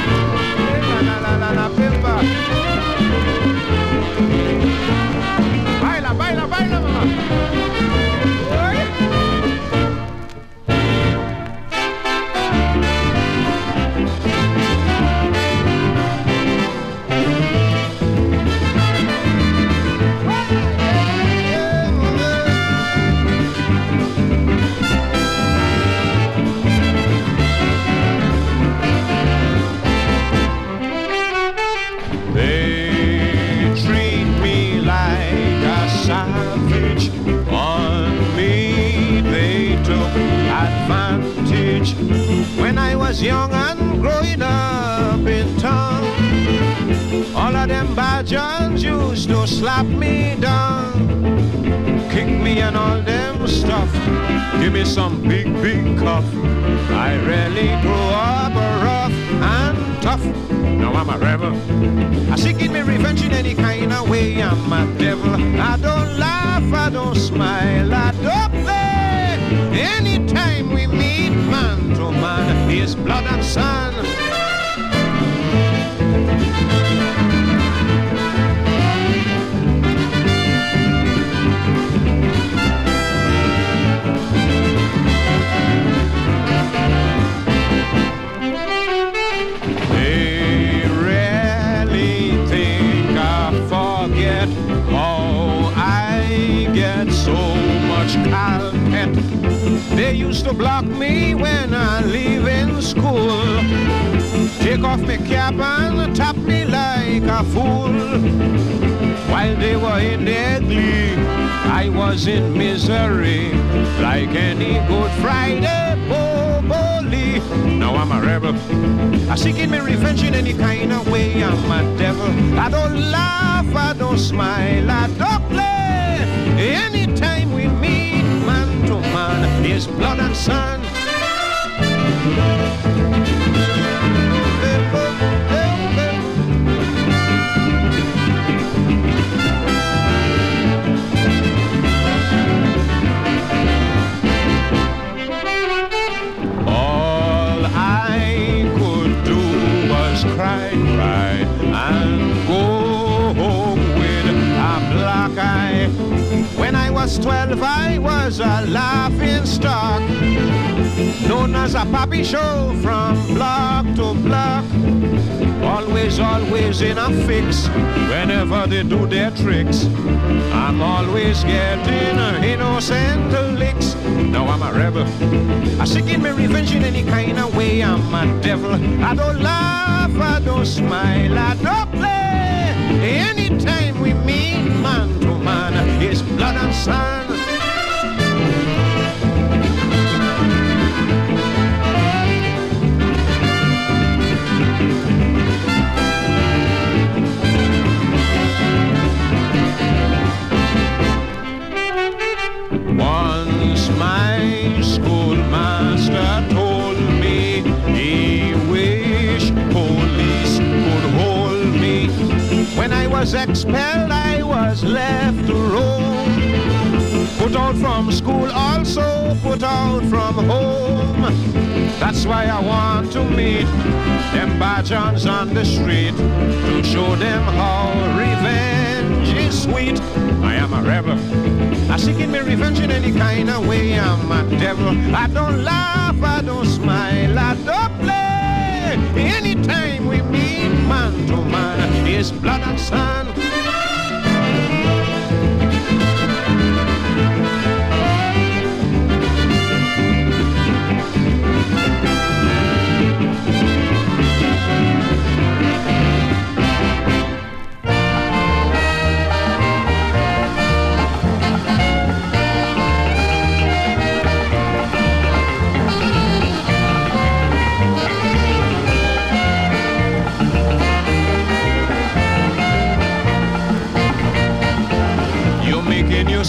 Kind of way. I'm a devil. I don't laugh, I don't smile, I don't play. Anytime we meet man to man, it's blood and sand.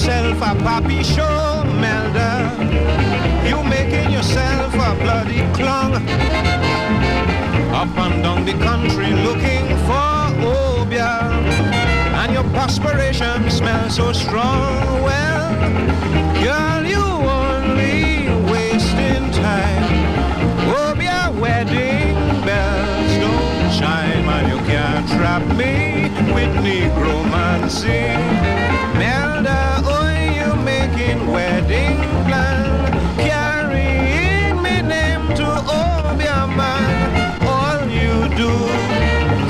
Yourself a poppy show, Melda. You're making yourself a bloody clown. Up and down the country looking for obeah. And your perspiration smells so strong. Well, girl, you only wasting time. Obeah wedding bells don't chime and you can't trap me with necromancy. Melda, oh, you making wedding plan, carrying me name to. All you do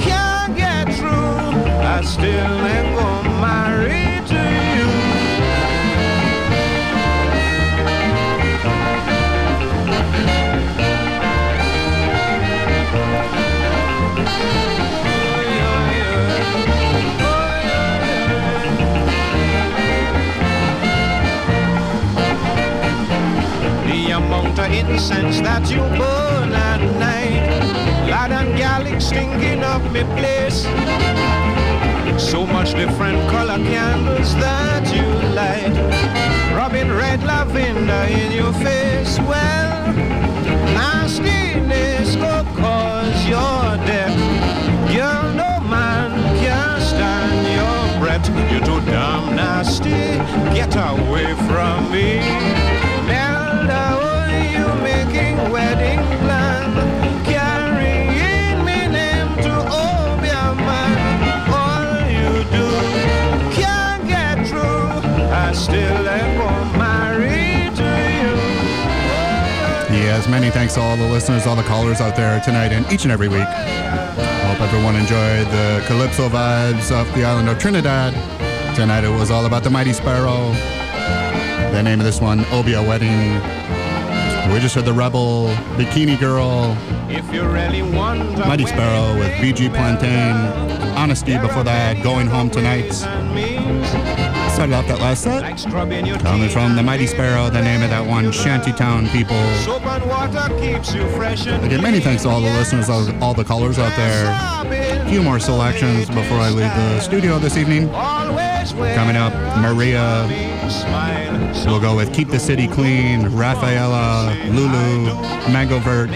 can't get through. I still ain't gonna marry The incense that you burn at night, lad and gallic stinking up me place. So much different color candles that you light, rubbing red lavender in your face. Well, nastiness go cause you're deaf. Girl, no man can stand your breath. You're too damn nasty. Get away from me. Wedding. Carrying me name to you do. I still. Yes, many thanks to all the listeners, all the callers out there tonight and each and every week. I hope everyone enjoyed the Calypso vibes off the island of Trinidad. Tonight it was all about the Mighty Sparrow. The name of this one, Obeah Wedding. We just heard the Rebel, Bikini Girl, If you really Mighty Sparrow with BG Plantain, Honesty before that, Going Home Tonight. Started off that last set. Like scrubbing your Coming from the Mighty Sparrow, the name of that one, Shantytown People. Soap and water keeps you fresh and Again, many thanks to all the listeners, all, all the callers out there. A few more selections before I leave the studio this evening. Coming up, Maria. We'll go with Keep the City Clean, Raphaela, Lulu, Mango Vert,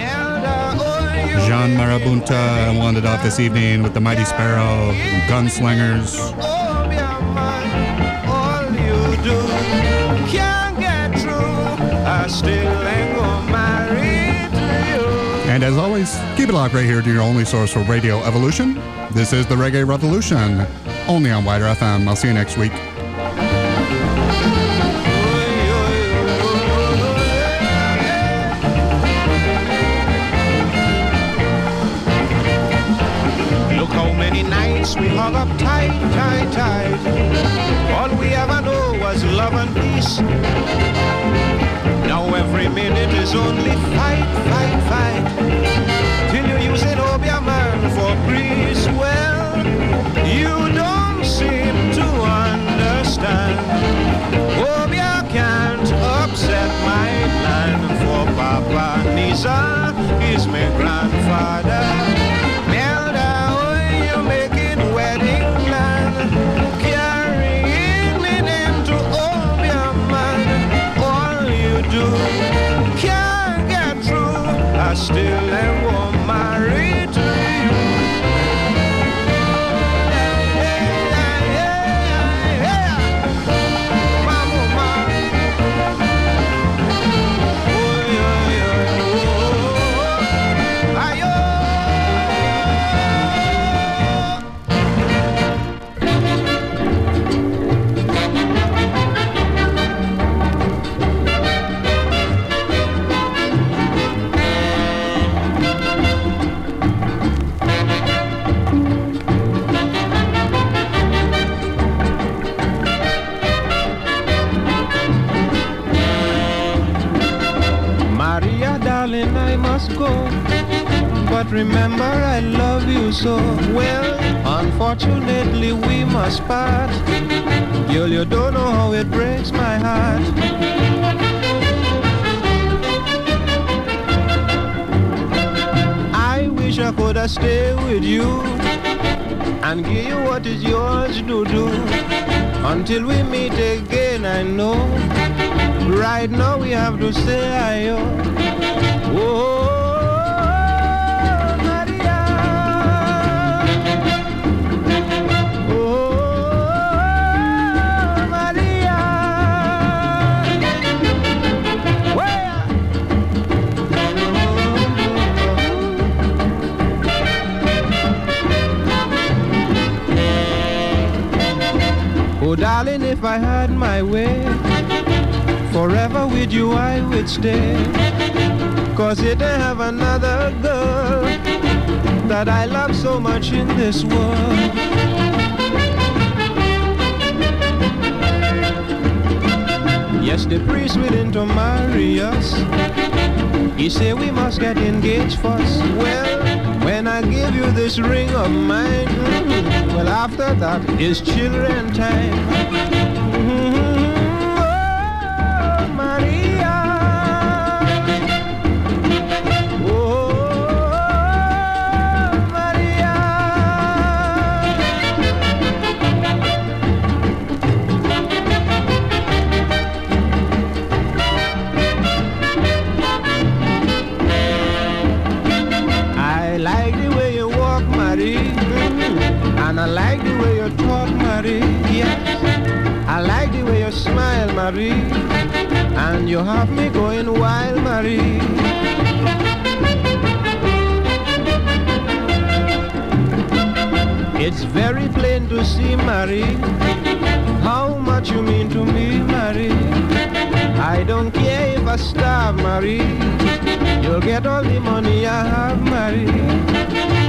Jean Marabunta, it off this evening with the Mighty Sparrow, Gunslingers. And as always, keep it locked right here to your only source for Radio Evolution. This is the Reggae Revolution, only on WIDR FM. I'll see you next week. tight, tight, tight. All we ever knew was love and peace. Now every minute is only fight, fight, fight. Till you use an up your for peace. Well, you don't seem to understand. Hope can't upset my plan. For Papa Nisa is my grandfather. Still. am remember, I love you so. Well, unfortunately, we must part. Girl, you don't know how it breaks my heart. I wish I could have stayed with you and give you what is yours to do. Until we meet again, I know. Right now we have to say I Oh, Maria. Oh, darling, if I had my way. Forever with you I would stay. Cause you don't have another girl That I love so much in this world. Yes, the priest willing to marry us. He say we must get engaged first. Well, when I give you this ring of mine Well, after that is children time you have me going wild, Marie. It's very plain to see, Marie, how much you mean to me, Marie. I don't care if I starve, Marie. You'll get all the money I have, Marie.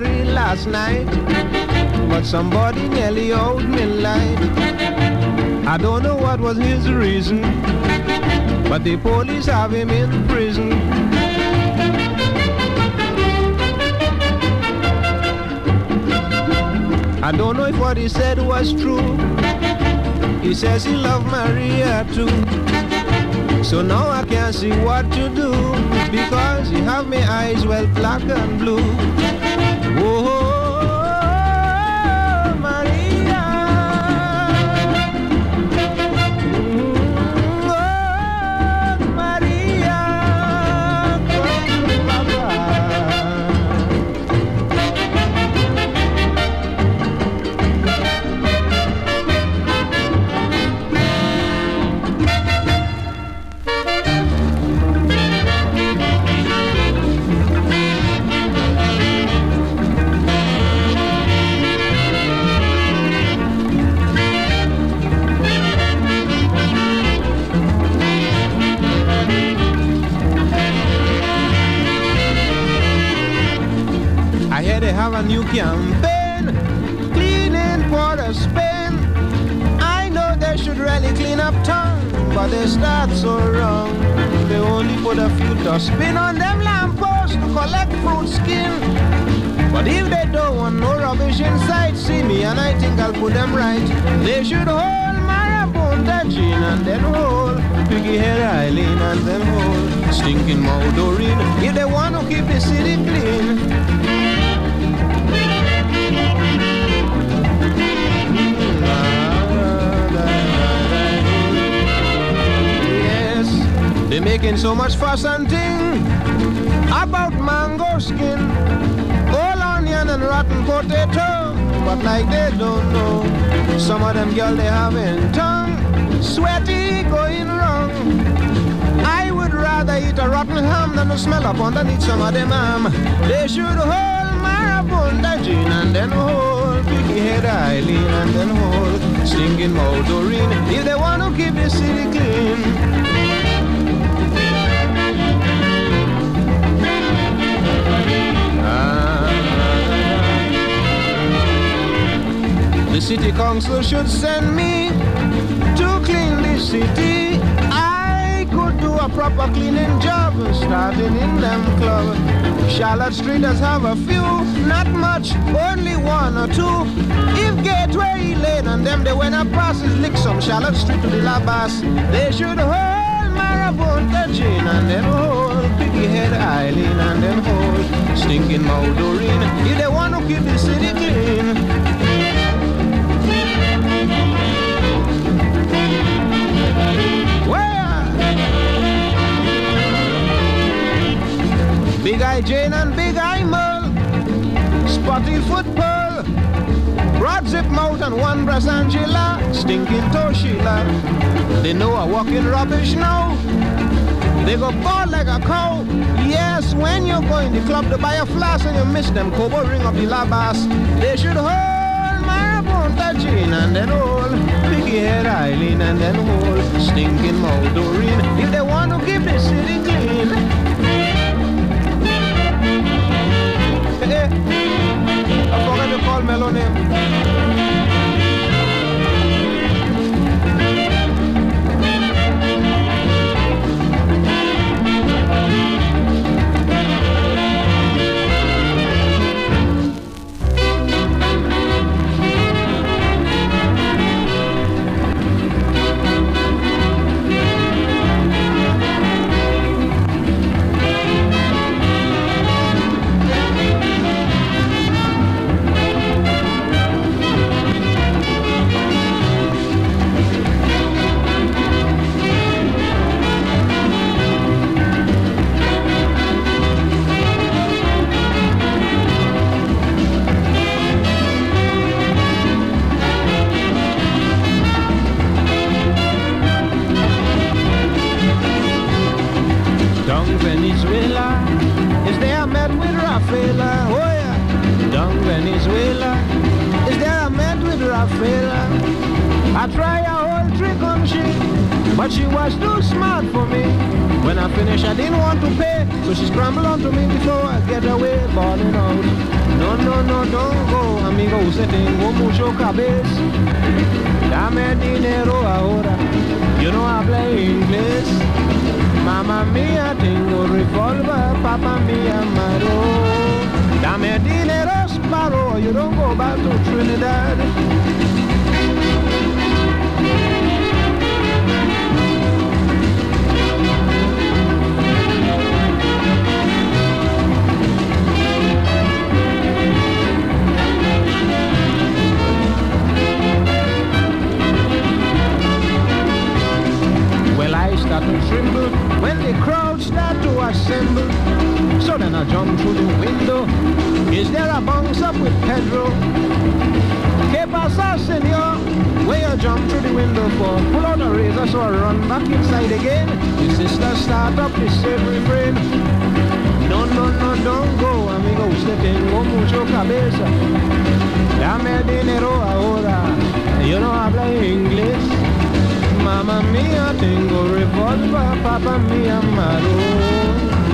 Marie last night, but somebody nearly owed me line. I don't know what was his reason, but the police have him in prison. I don't know if what he said was true. He says he loved Maria too. So now I can't see what to do because you have my eyes well black and blue. Oh, campaign, cleaning for a spin. I know they should really clean up town, but they start so wrong. They only put a few dustbin on them lampposts to collect fruit skin. But if they don't want no rubbish inside, see me and I think I'll put them right. They should hold Marabunta Jean and then hold Piggy Head Eileen and then hold Stinking Mouth if they want to keep the city clean. They're making so much fuss and ting about mango skin, all onion and rotten potato. But like they don't know, some of them girl they have in tongue, sweaty going wrong. I would rather eat a rotten ham than to smell up underneath some of them ham. They should hold Marabunta Jean and then hold Picky Head Eileen and then hold Stinking Doreen if they want to keep the city clean. The city council should send me to clean the city. I could do a proper cleaning job starting in them club. Charlotte Street does have a few, not much, only one or two. If Gateway Lane and them they went up passes lick some Charlotte Street to the Labas, they should hold Marabunta Jean and then hold Piggy Head Eileen and then hold Stinking Mouth If they want to keep the city clean. Big Eye Jane and Big Eye Merle, Spotty Foot Pearl, Broad Zip Mouth and One Breast Angela, Stinking Toe Sheila. They know I walk in rubbish now. They go bald like a cow. Yes, when you're going to club to buy a flask and you miss them, Kobo ring up the labas. They should hold Marabunta Jean and then hold Piggy Head Eileen and then hold Stinking Mouth Doreen. If they want to keep the city clean. Eh, I forgot to Rafaela. Oh yeah. Down Venezuela is there I met with Rafaela. I try a whole trick on she, but she was too smart for me. When I finished, I didn't want to pay, so she scrambled onto me before I get away, balling out. No, no, no, don't go, amigo, usted tengo mucho cabeza. Dame dinero ahora, yo no hablo inglés. Mamma mia, tengo revolver, papa mia, amado. Dame dinero, sparrow, you don't go back to Trinidad. Well, I start to tremble when the crowd start to assemble. Then I jump through the window. Is there a bounce up with Pedro? Que pasa, senor? Where you jump through the window for? Pull out a razor so I run back inside again. The sister start up the same refrain. No, no, no, don't go, amigo. Usted tengo mucho cabeza. Dame dinero ahora. Yo no habla inglés. Mamma mia, tengo revolver, papa mia, amado.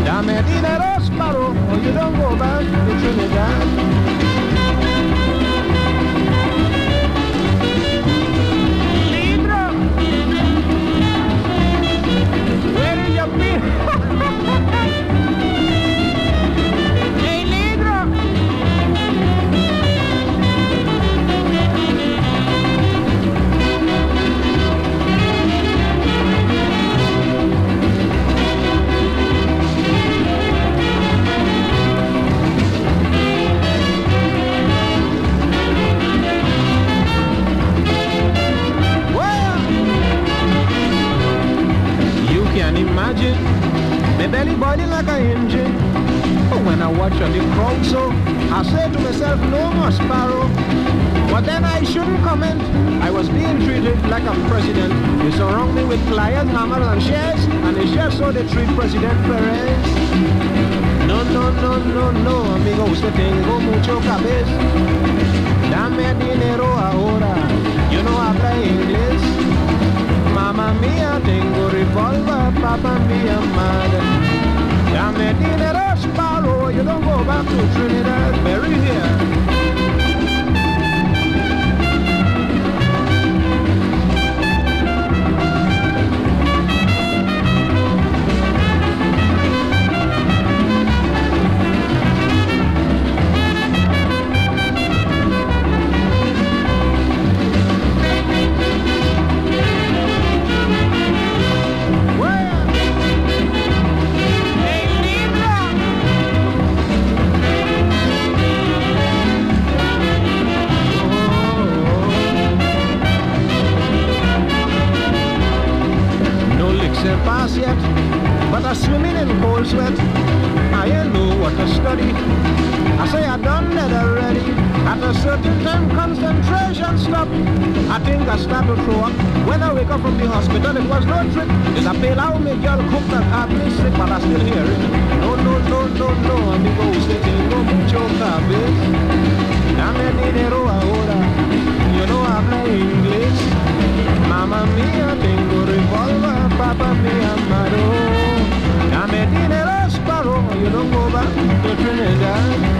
Dame dinero, sparrow, or you don't go back to Trinidad. Imagine. My belly boiling like a engine. But when I watch all the crowd so, I say to myself, no more sparrow. But then I shouldn't comment. I was being treated like a president. They surround me with pliers, hammers, and shares, and it's just so they treat President Perez. No, no, no, no, no, amigo, usted tengo mucho cabeza. Dame dinero ahora, yo no habla inglés. Mamma mía, tengo revolver, papa mía, madre. Dame dinero, Sparrow, you don't go back to Trinidad, Mary here. Yet, but I'm swimming in cold sweat. I ain't know what to study. I say I done that already. At a certain time, concentration stop. I think I start to throw up. When I wake up from the hospital, it was no trick. Is a pale out me girl cook that had me sick, but I still hear it. No, no, no, no, no, amigo, usted tengo mucho cabeza. Dame dinero ahora. You know I'm inglés. Mamma mia, tengo revolver, papa mia, amado. Dame dinero, sparrow, you don't go back to Trinidad.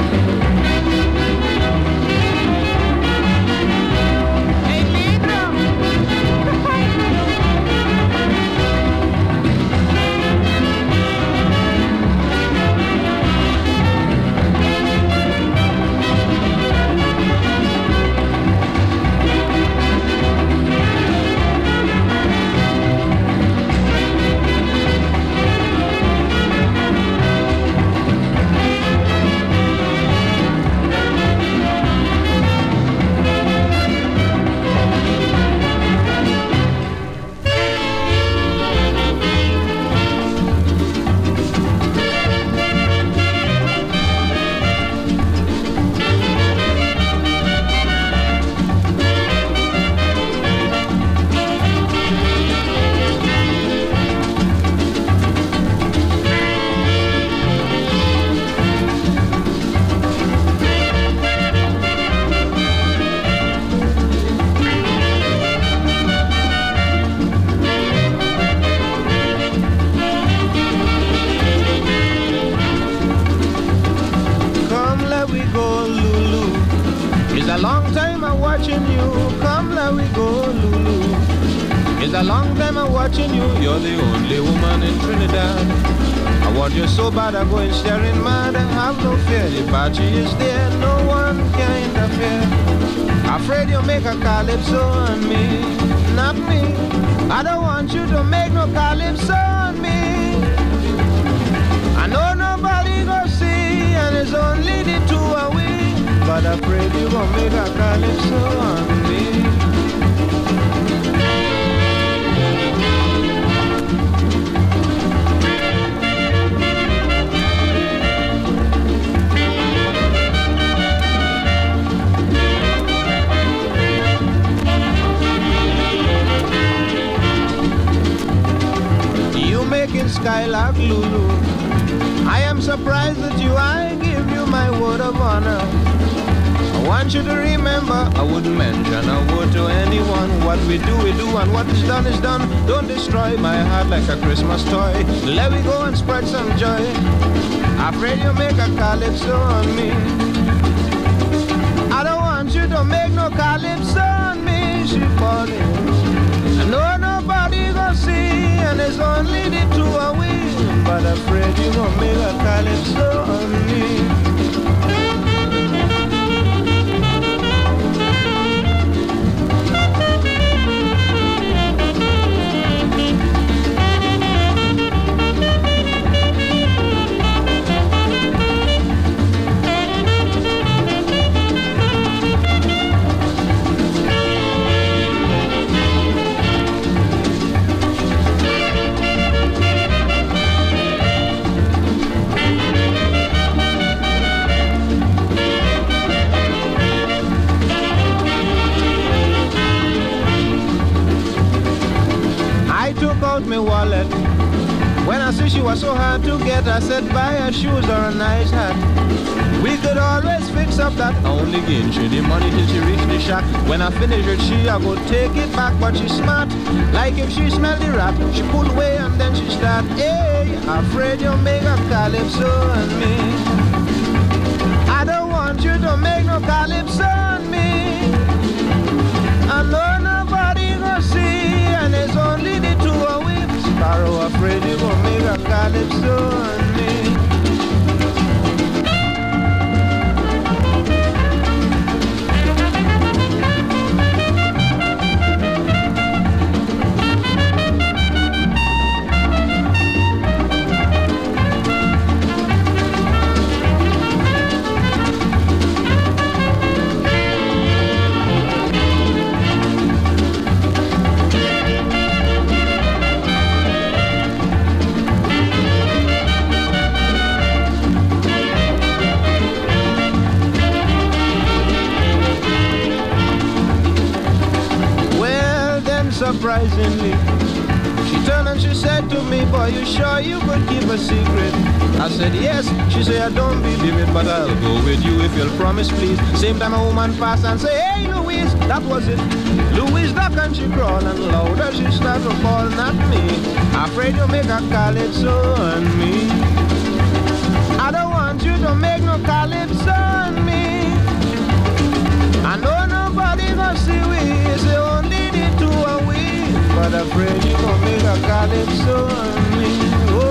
We go, Lulu. It's a long time I'm watching you. You're the only woman in Trinidad. I want you so bad I'm going staring mad. I Have no fear, party is there. No one can interfere. Afraid you'll make a calypso on me, not me. I don't want you to make no calypso on me. I know nobody go see, and it's only the two of we. But I pray you won't make a calypso on me. You making sky like Lulu. I am surprised that you, I give you my word of honor. I want you to remember, I wouldn't mention a word to anyone. What we do, we do, and what is done is done. Don't destroy my heart like a Christmas toy. Let me go and spread some joy. Afraid you make a calypso on me. I don't want you to make no calypso on me, she falling. I know nobody gonna see, it's only the two of we. But afraid you won't make a calypso on me. Out my wallet. When I see she was so hard to get, I said buy her shoes or a nice hat. We could always fix up that only gain she the money till she reach the shack. When I finish it, she I go take it back, but she smart. Like if she smell the rap, she pull away and then she start. Hey, afraid you'll make a calypso on me. I don't want you to make no calypso You gonna make a calypso surprisingly, she turned and she said to me, boy, you sure you could keep a secret? I said, yes. She said, I don't believe it, but I'll go with you if you'll promise, please. Same time a woman passed and say, hey, Louise, that was it. Louise, the she crawl and louder she started to call, not me. Afraid you make a calypso on me. I don't want you to make no calypso on me. I know nobody gonna see we, it's only the we. But afraid you gonna make a calypso on me.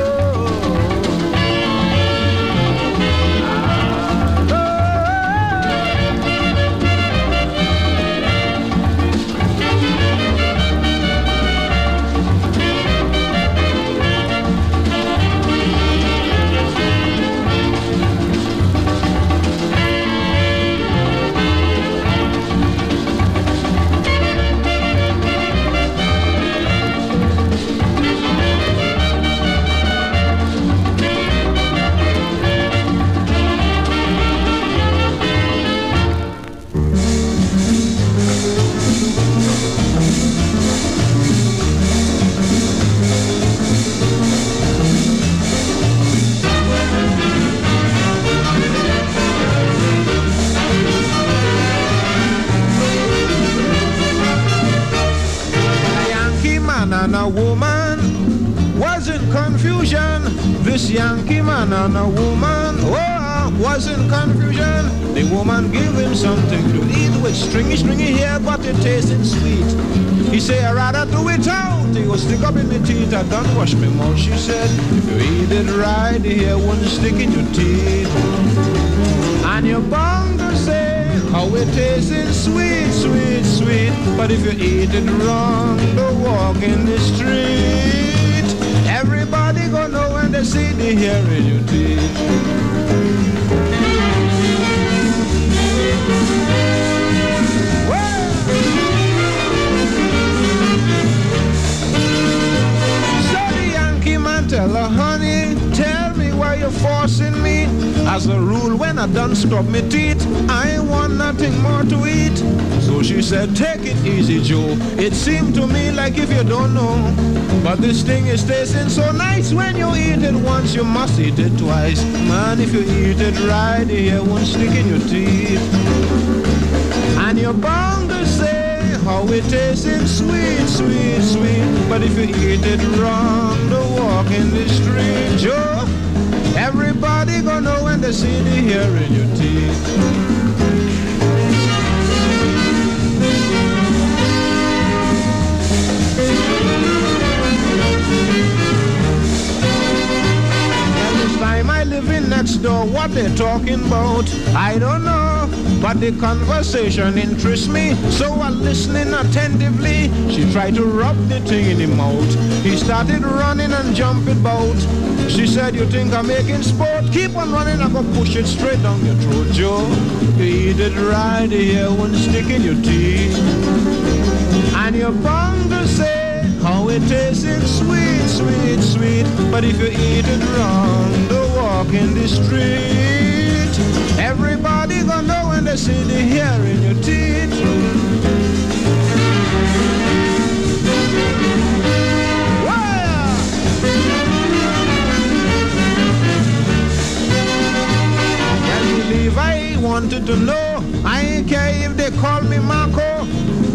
And a woman was in confusion. This Yankee man and a woman, oh, was in confusion. The woman gave him something to eat with stringy, stringy hair, but it tasted sweet. He said, I rather do it out. He go stick up in the teeth. I don't wash my mouth. She said, if you eat it right, the hair won't stick in your teeth. And to say how it tastes sweet, sweet, sweet. But if you eat it wrong, don't walk in the street. Everybody gonna know when they see the the Yankee man tell her, why you're forcing me. As a rule, when I done scrub me teeth, I want nothing more to eat. So she said, take it easy, Joe. It seemed to me like if you don't know. But this thing is tasting so nice when you eat it once, you must eat it twice. Man, if you eat it right, hair won't stick in your teeth. And you're bound to say how it tastes sweet, sweet, sweet. But if you eat it wrong, don't walk in the street, Joe. Everybody gonna know when they see the hair in your teeth. Time I live in next door, what they talking about, I don't know. But the conversation interests me, so I'm listening attentively. She tried to rub the thing in his mouth. He started running and jumping about. She said, you think I'm making sport? Keep on running, I'm gonna push it straight down your throat, Joe. You eat it right here, won't stick in your teeth. And you're bound to say how it tastes it's sweet, sweet, sweet. But if you eat it wrong, don't walk in the street. Everybody gonna trying to see the hair in your teeth. If I wanted to know. I ain't care if they call me Marco.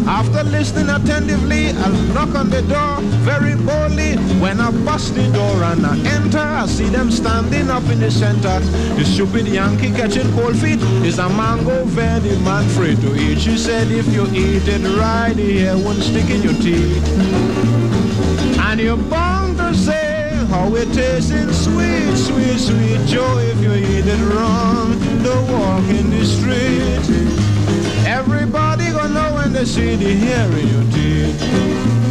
Why? listening attentively, I'll knock on the door very boldly. When I bust the door and I enter, I see them standing up in the center. The stupid Yankee catching cold feet is a mango very man free to eat. She said if you eat it right, the hair won't stick in your teeth. And you're bound to say how it tastes sweet, sweet, sweet Joe. If you eat it wrong, don't walk in the street. Everybody gonna know when they see the hair you your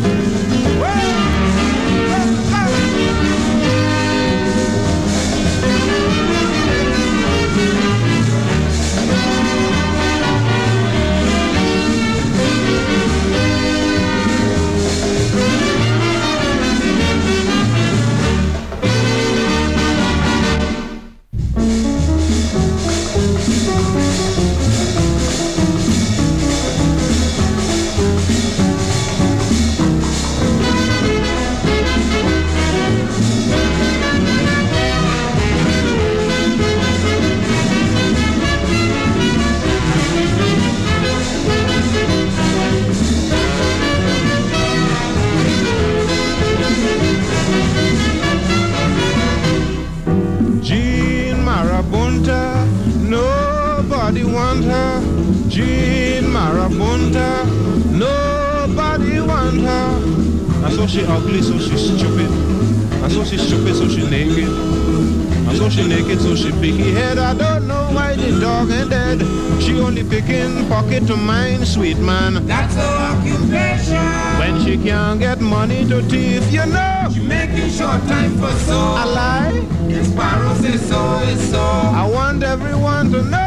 want her. Jean Marabunta, nobody want her. And so she ugly, so she stupid. And so she stupid, so she naked. And so she naked, so she picky head. I don't know why the dog ain't dead. She only picking pocket to mine, sweet man. That's her occupation. When she can't get money to thief, you know. She making short time for so. I lie. His sparrow says so is so. I want everyone to know.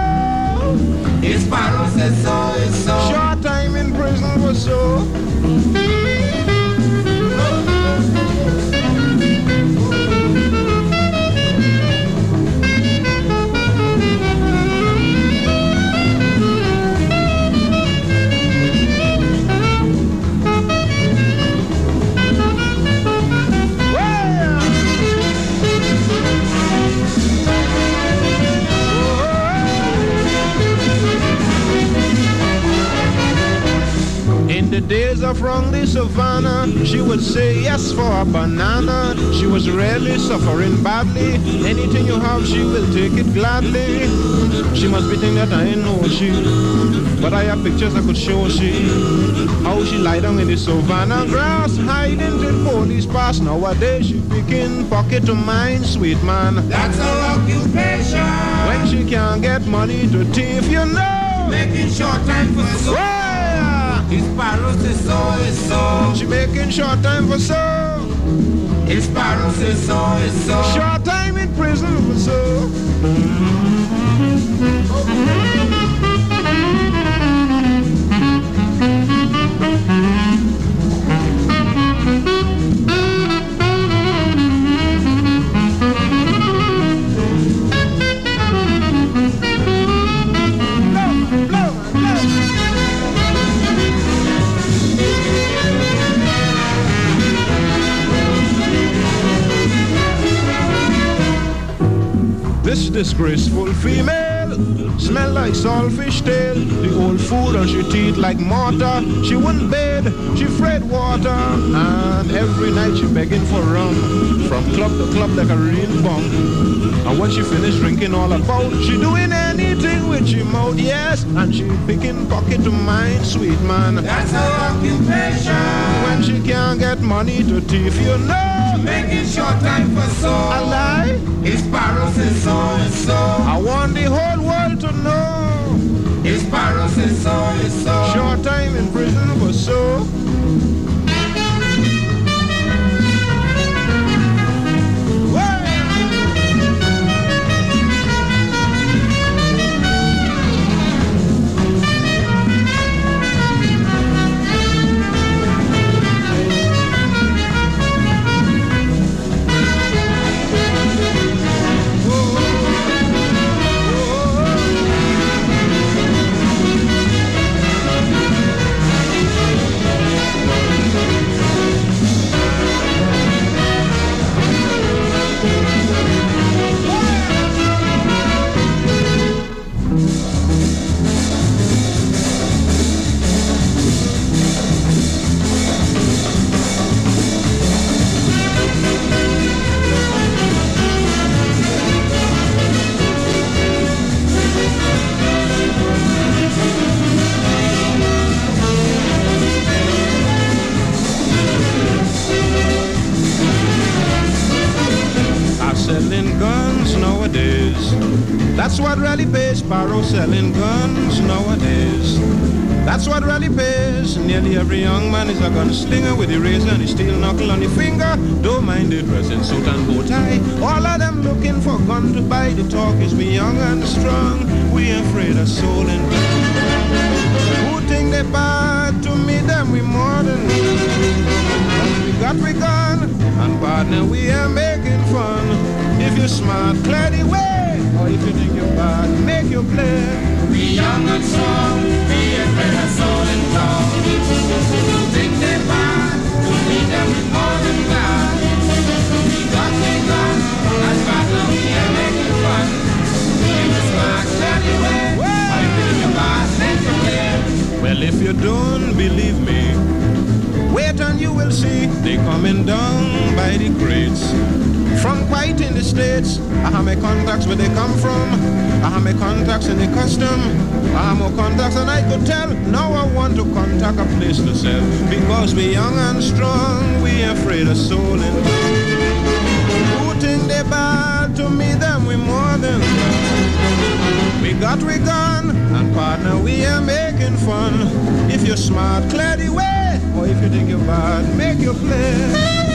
His sparrow says so so. Short time in prison for so. The days of wrong the savannah, she would say yes for a banana. She was really suffering badly. Anything you have, she will take it gladly. She must be thinking that I ain't know she. But I have pictures I could show she. How she lie down in the savannah grass, hiding till police pass. Nowadays she picking pocket to mine, sweet man. That's her occupation. When she can't get money to thief, you know. Making short time for so. His sparrow says so is so. She making short time for so. His sparrow says so is so. Short time in prison for so. Mm-hmm. This disgraceful female smell like saltfish tail. The old food on she teeth like mortar. She wouldn't bathe, she fred water. And every night she begging for rum. From club to club like a rain bomb. And when she finished drinking all about, she doing anything with she mouth, yes. And she picking pocket to mine, sweet man. That's her occupation. When she can't get money to thief, you know. Making short time for so. I lie. His sparrow says so and so. I want the whole world to know. His sparrow says so and so. Short time in prison for so. That's what really pays. Sparrow selling guns nowadays. That's what really pays. Nearly every young man is a gunslinger with a razor and a steel knuckle on the finger. Don't mind the dress in suit and bow tie. All of them looking for gun to buy. The talk is we young and strong. We afraid of soul and Who think they bad to me? Them we more than we got we gun and partner we are making fun. If you're smart, clear the way. Or if you think you're bad, make your play. We young and strong, we ain't afraid of soul and tongue. Who think they're bad, to me them we more than glad. We got we gun, and partner we are making fun. If you're smart, clear the way. Or if you think you're bad, make your play. Well, if you don't believe me, wait and you will see they coming down by the crates. From quite in the States, I have my contacts where they come from. I have my contacts in the custom. I have more contacts than I could tell. Now I want to contact a place to sell. Because we young and strong, we afraid of soul and Who think bad to me, them we more than we got we gun, and partner we are making fun. If you're smart, clear the way, or if you think you're bad, make your play.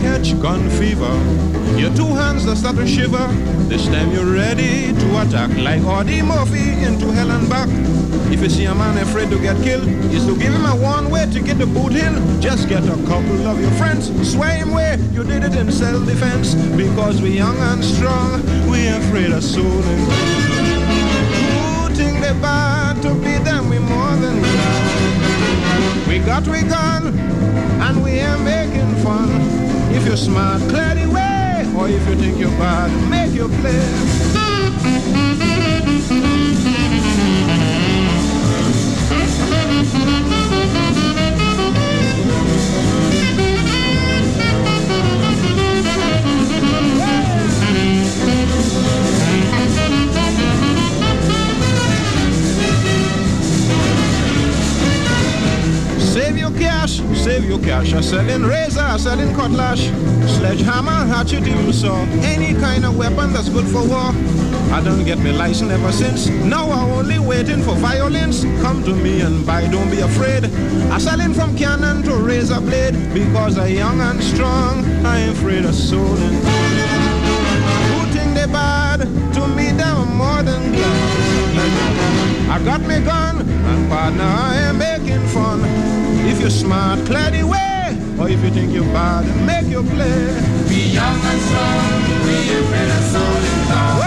Catch gun fever, your two hands that start to shiver. This time you're ready to attack like Audie Murphy into hell and back. If you see a man afraid to get killed, is to give him a one way to get the boot hill. Just get a couple of your friends, sway him where you did it in self-defense. Because we young and strong, we afraid of soul and they bad to be them, we more than. We got we gun, and we are making fun. If you're smart, clear the way, or if you think you're bad, make your play. Cash, save your cash. I'm selling razor, selling cutlass, sledgehammer, hatchet, even saw. Any kind of weapon that's good for war. I don't get my license ever since. Now I'm only waiting for violence. Come to me and buy, don't be afraid. I'm selling from cannon to razor blade because I'm young and strong. I ain't afraid of and who think they bad? To me, them more than glad. I got me gun, and partner, I am. If you're smart, clear the way. Or if you think you're bad, make your play. We young and strong, ain't afraid of soul and tongue.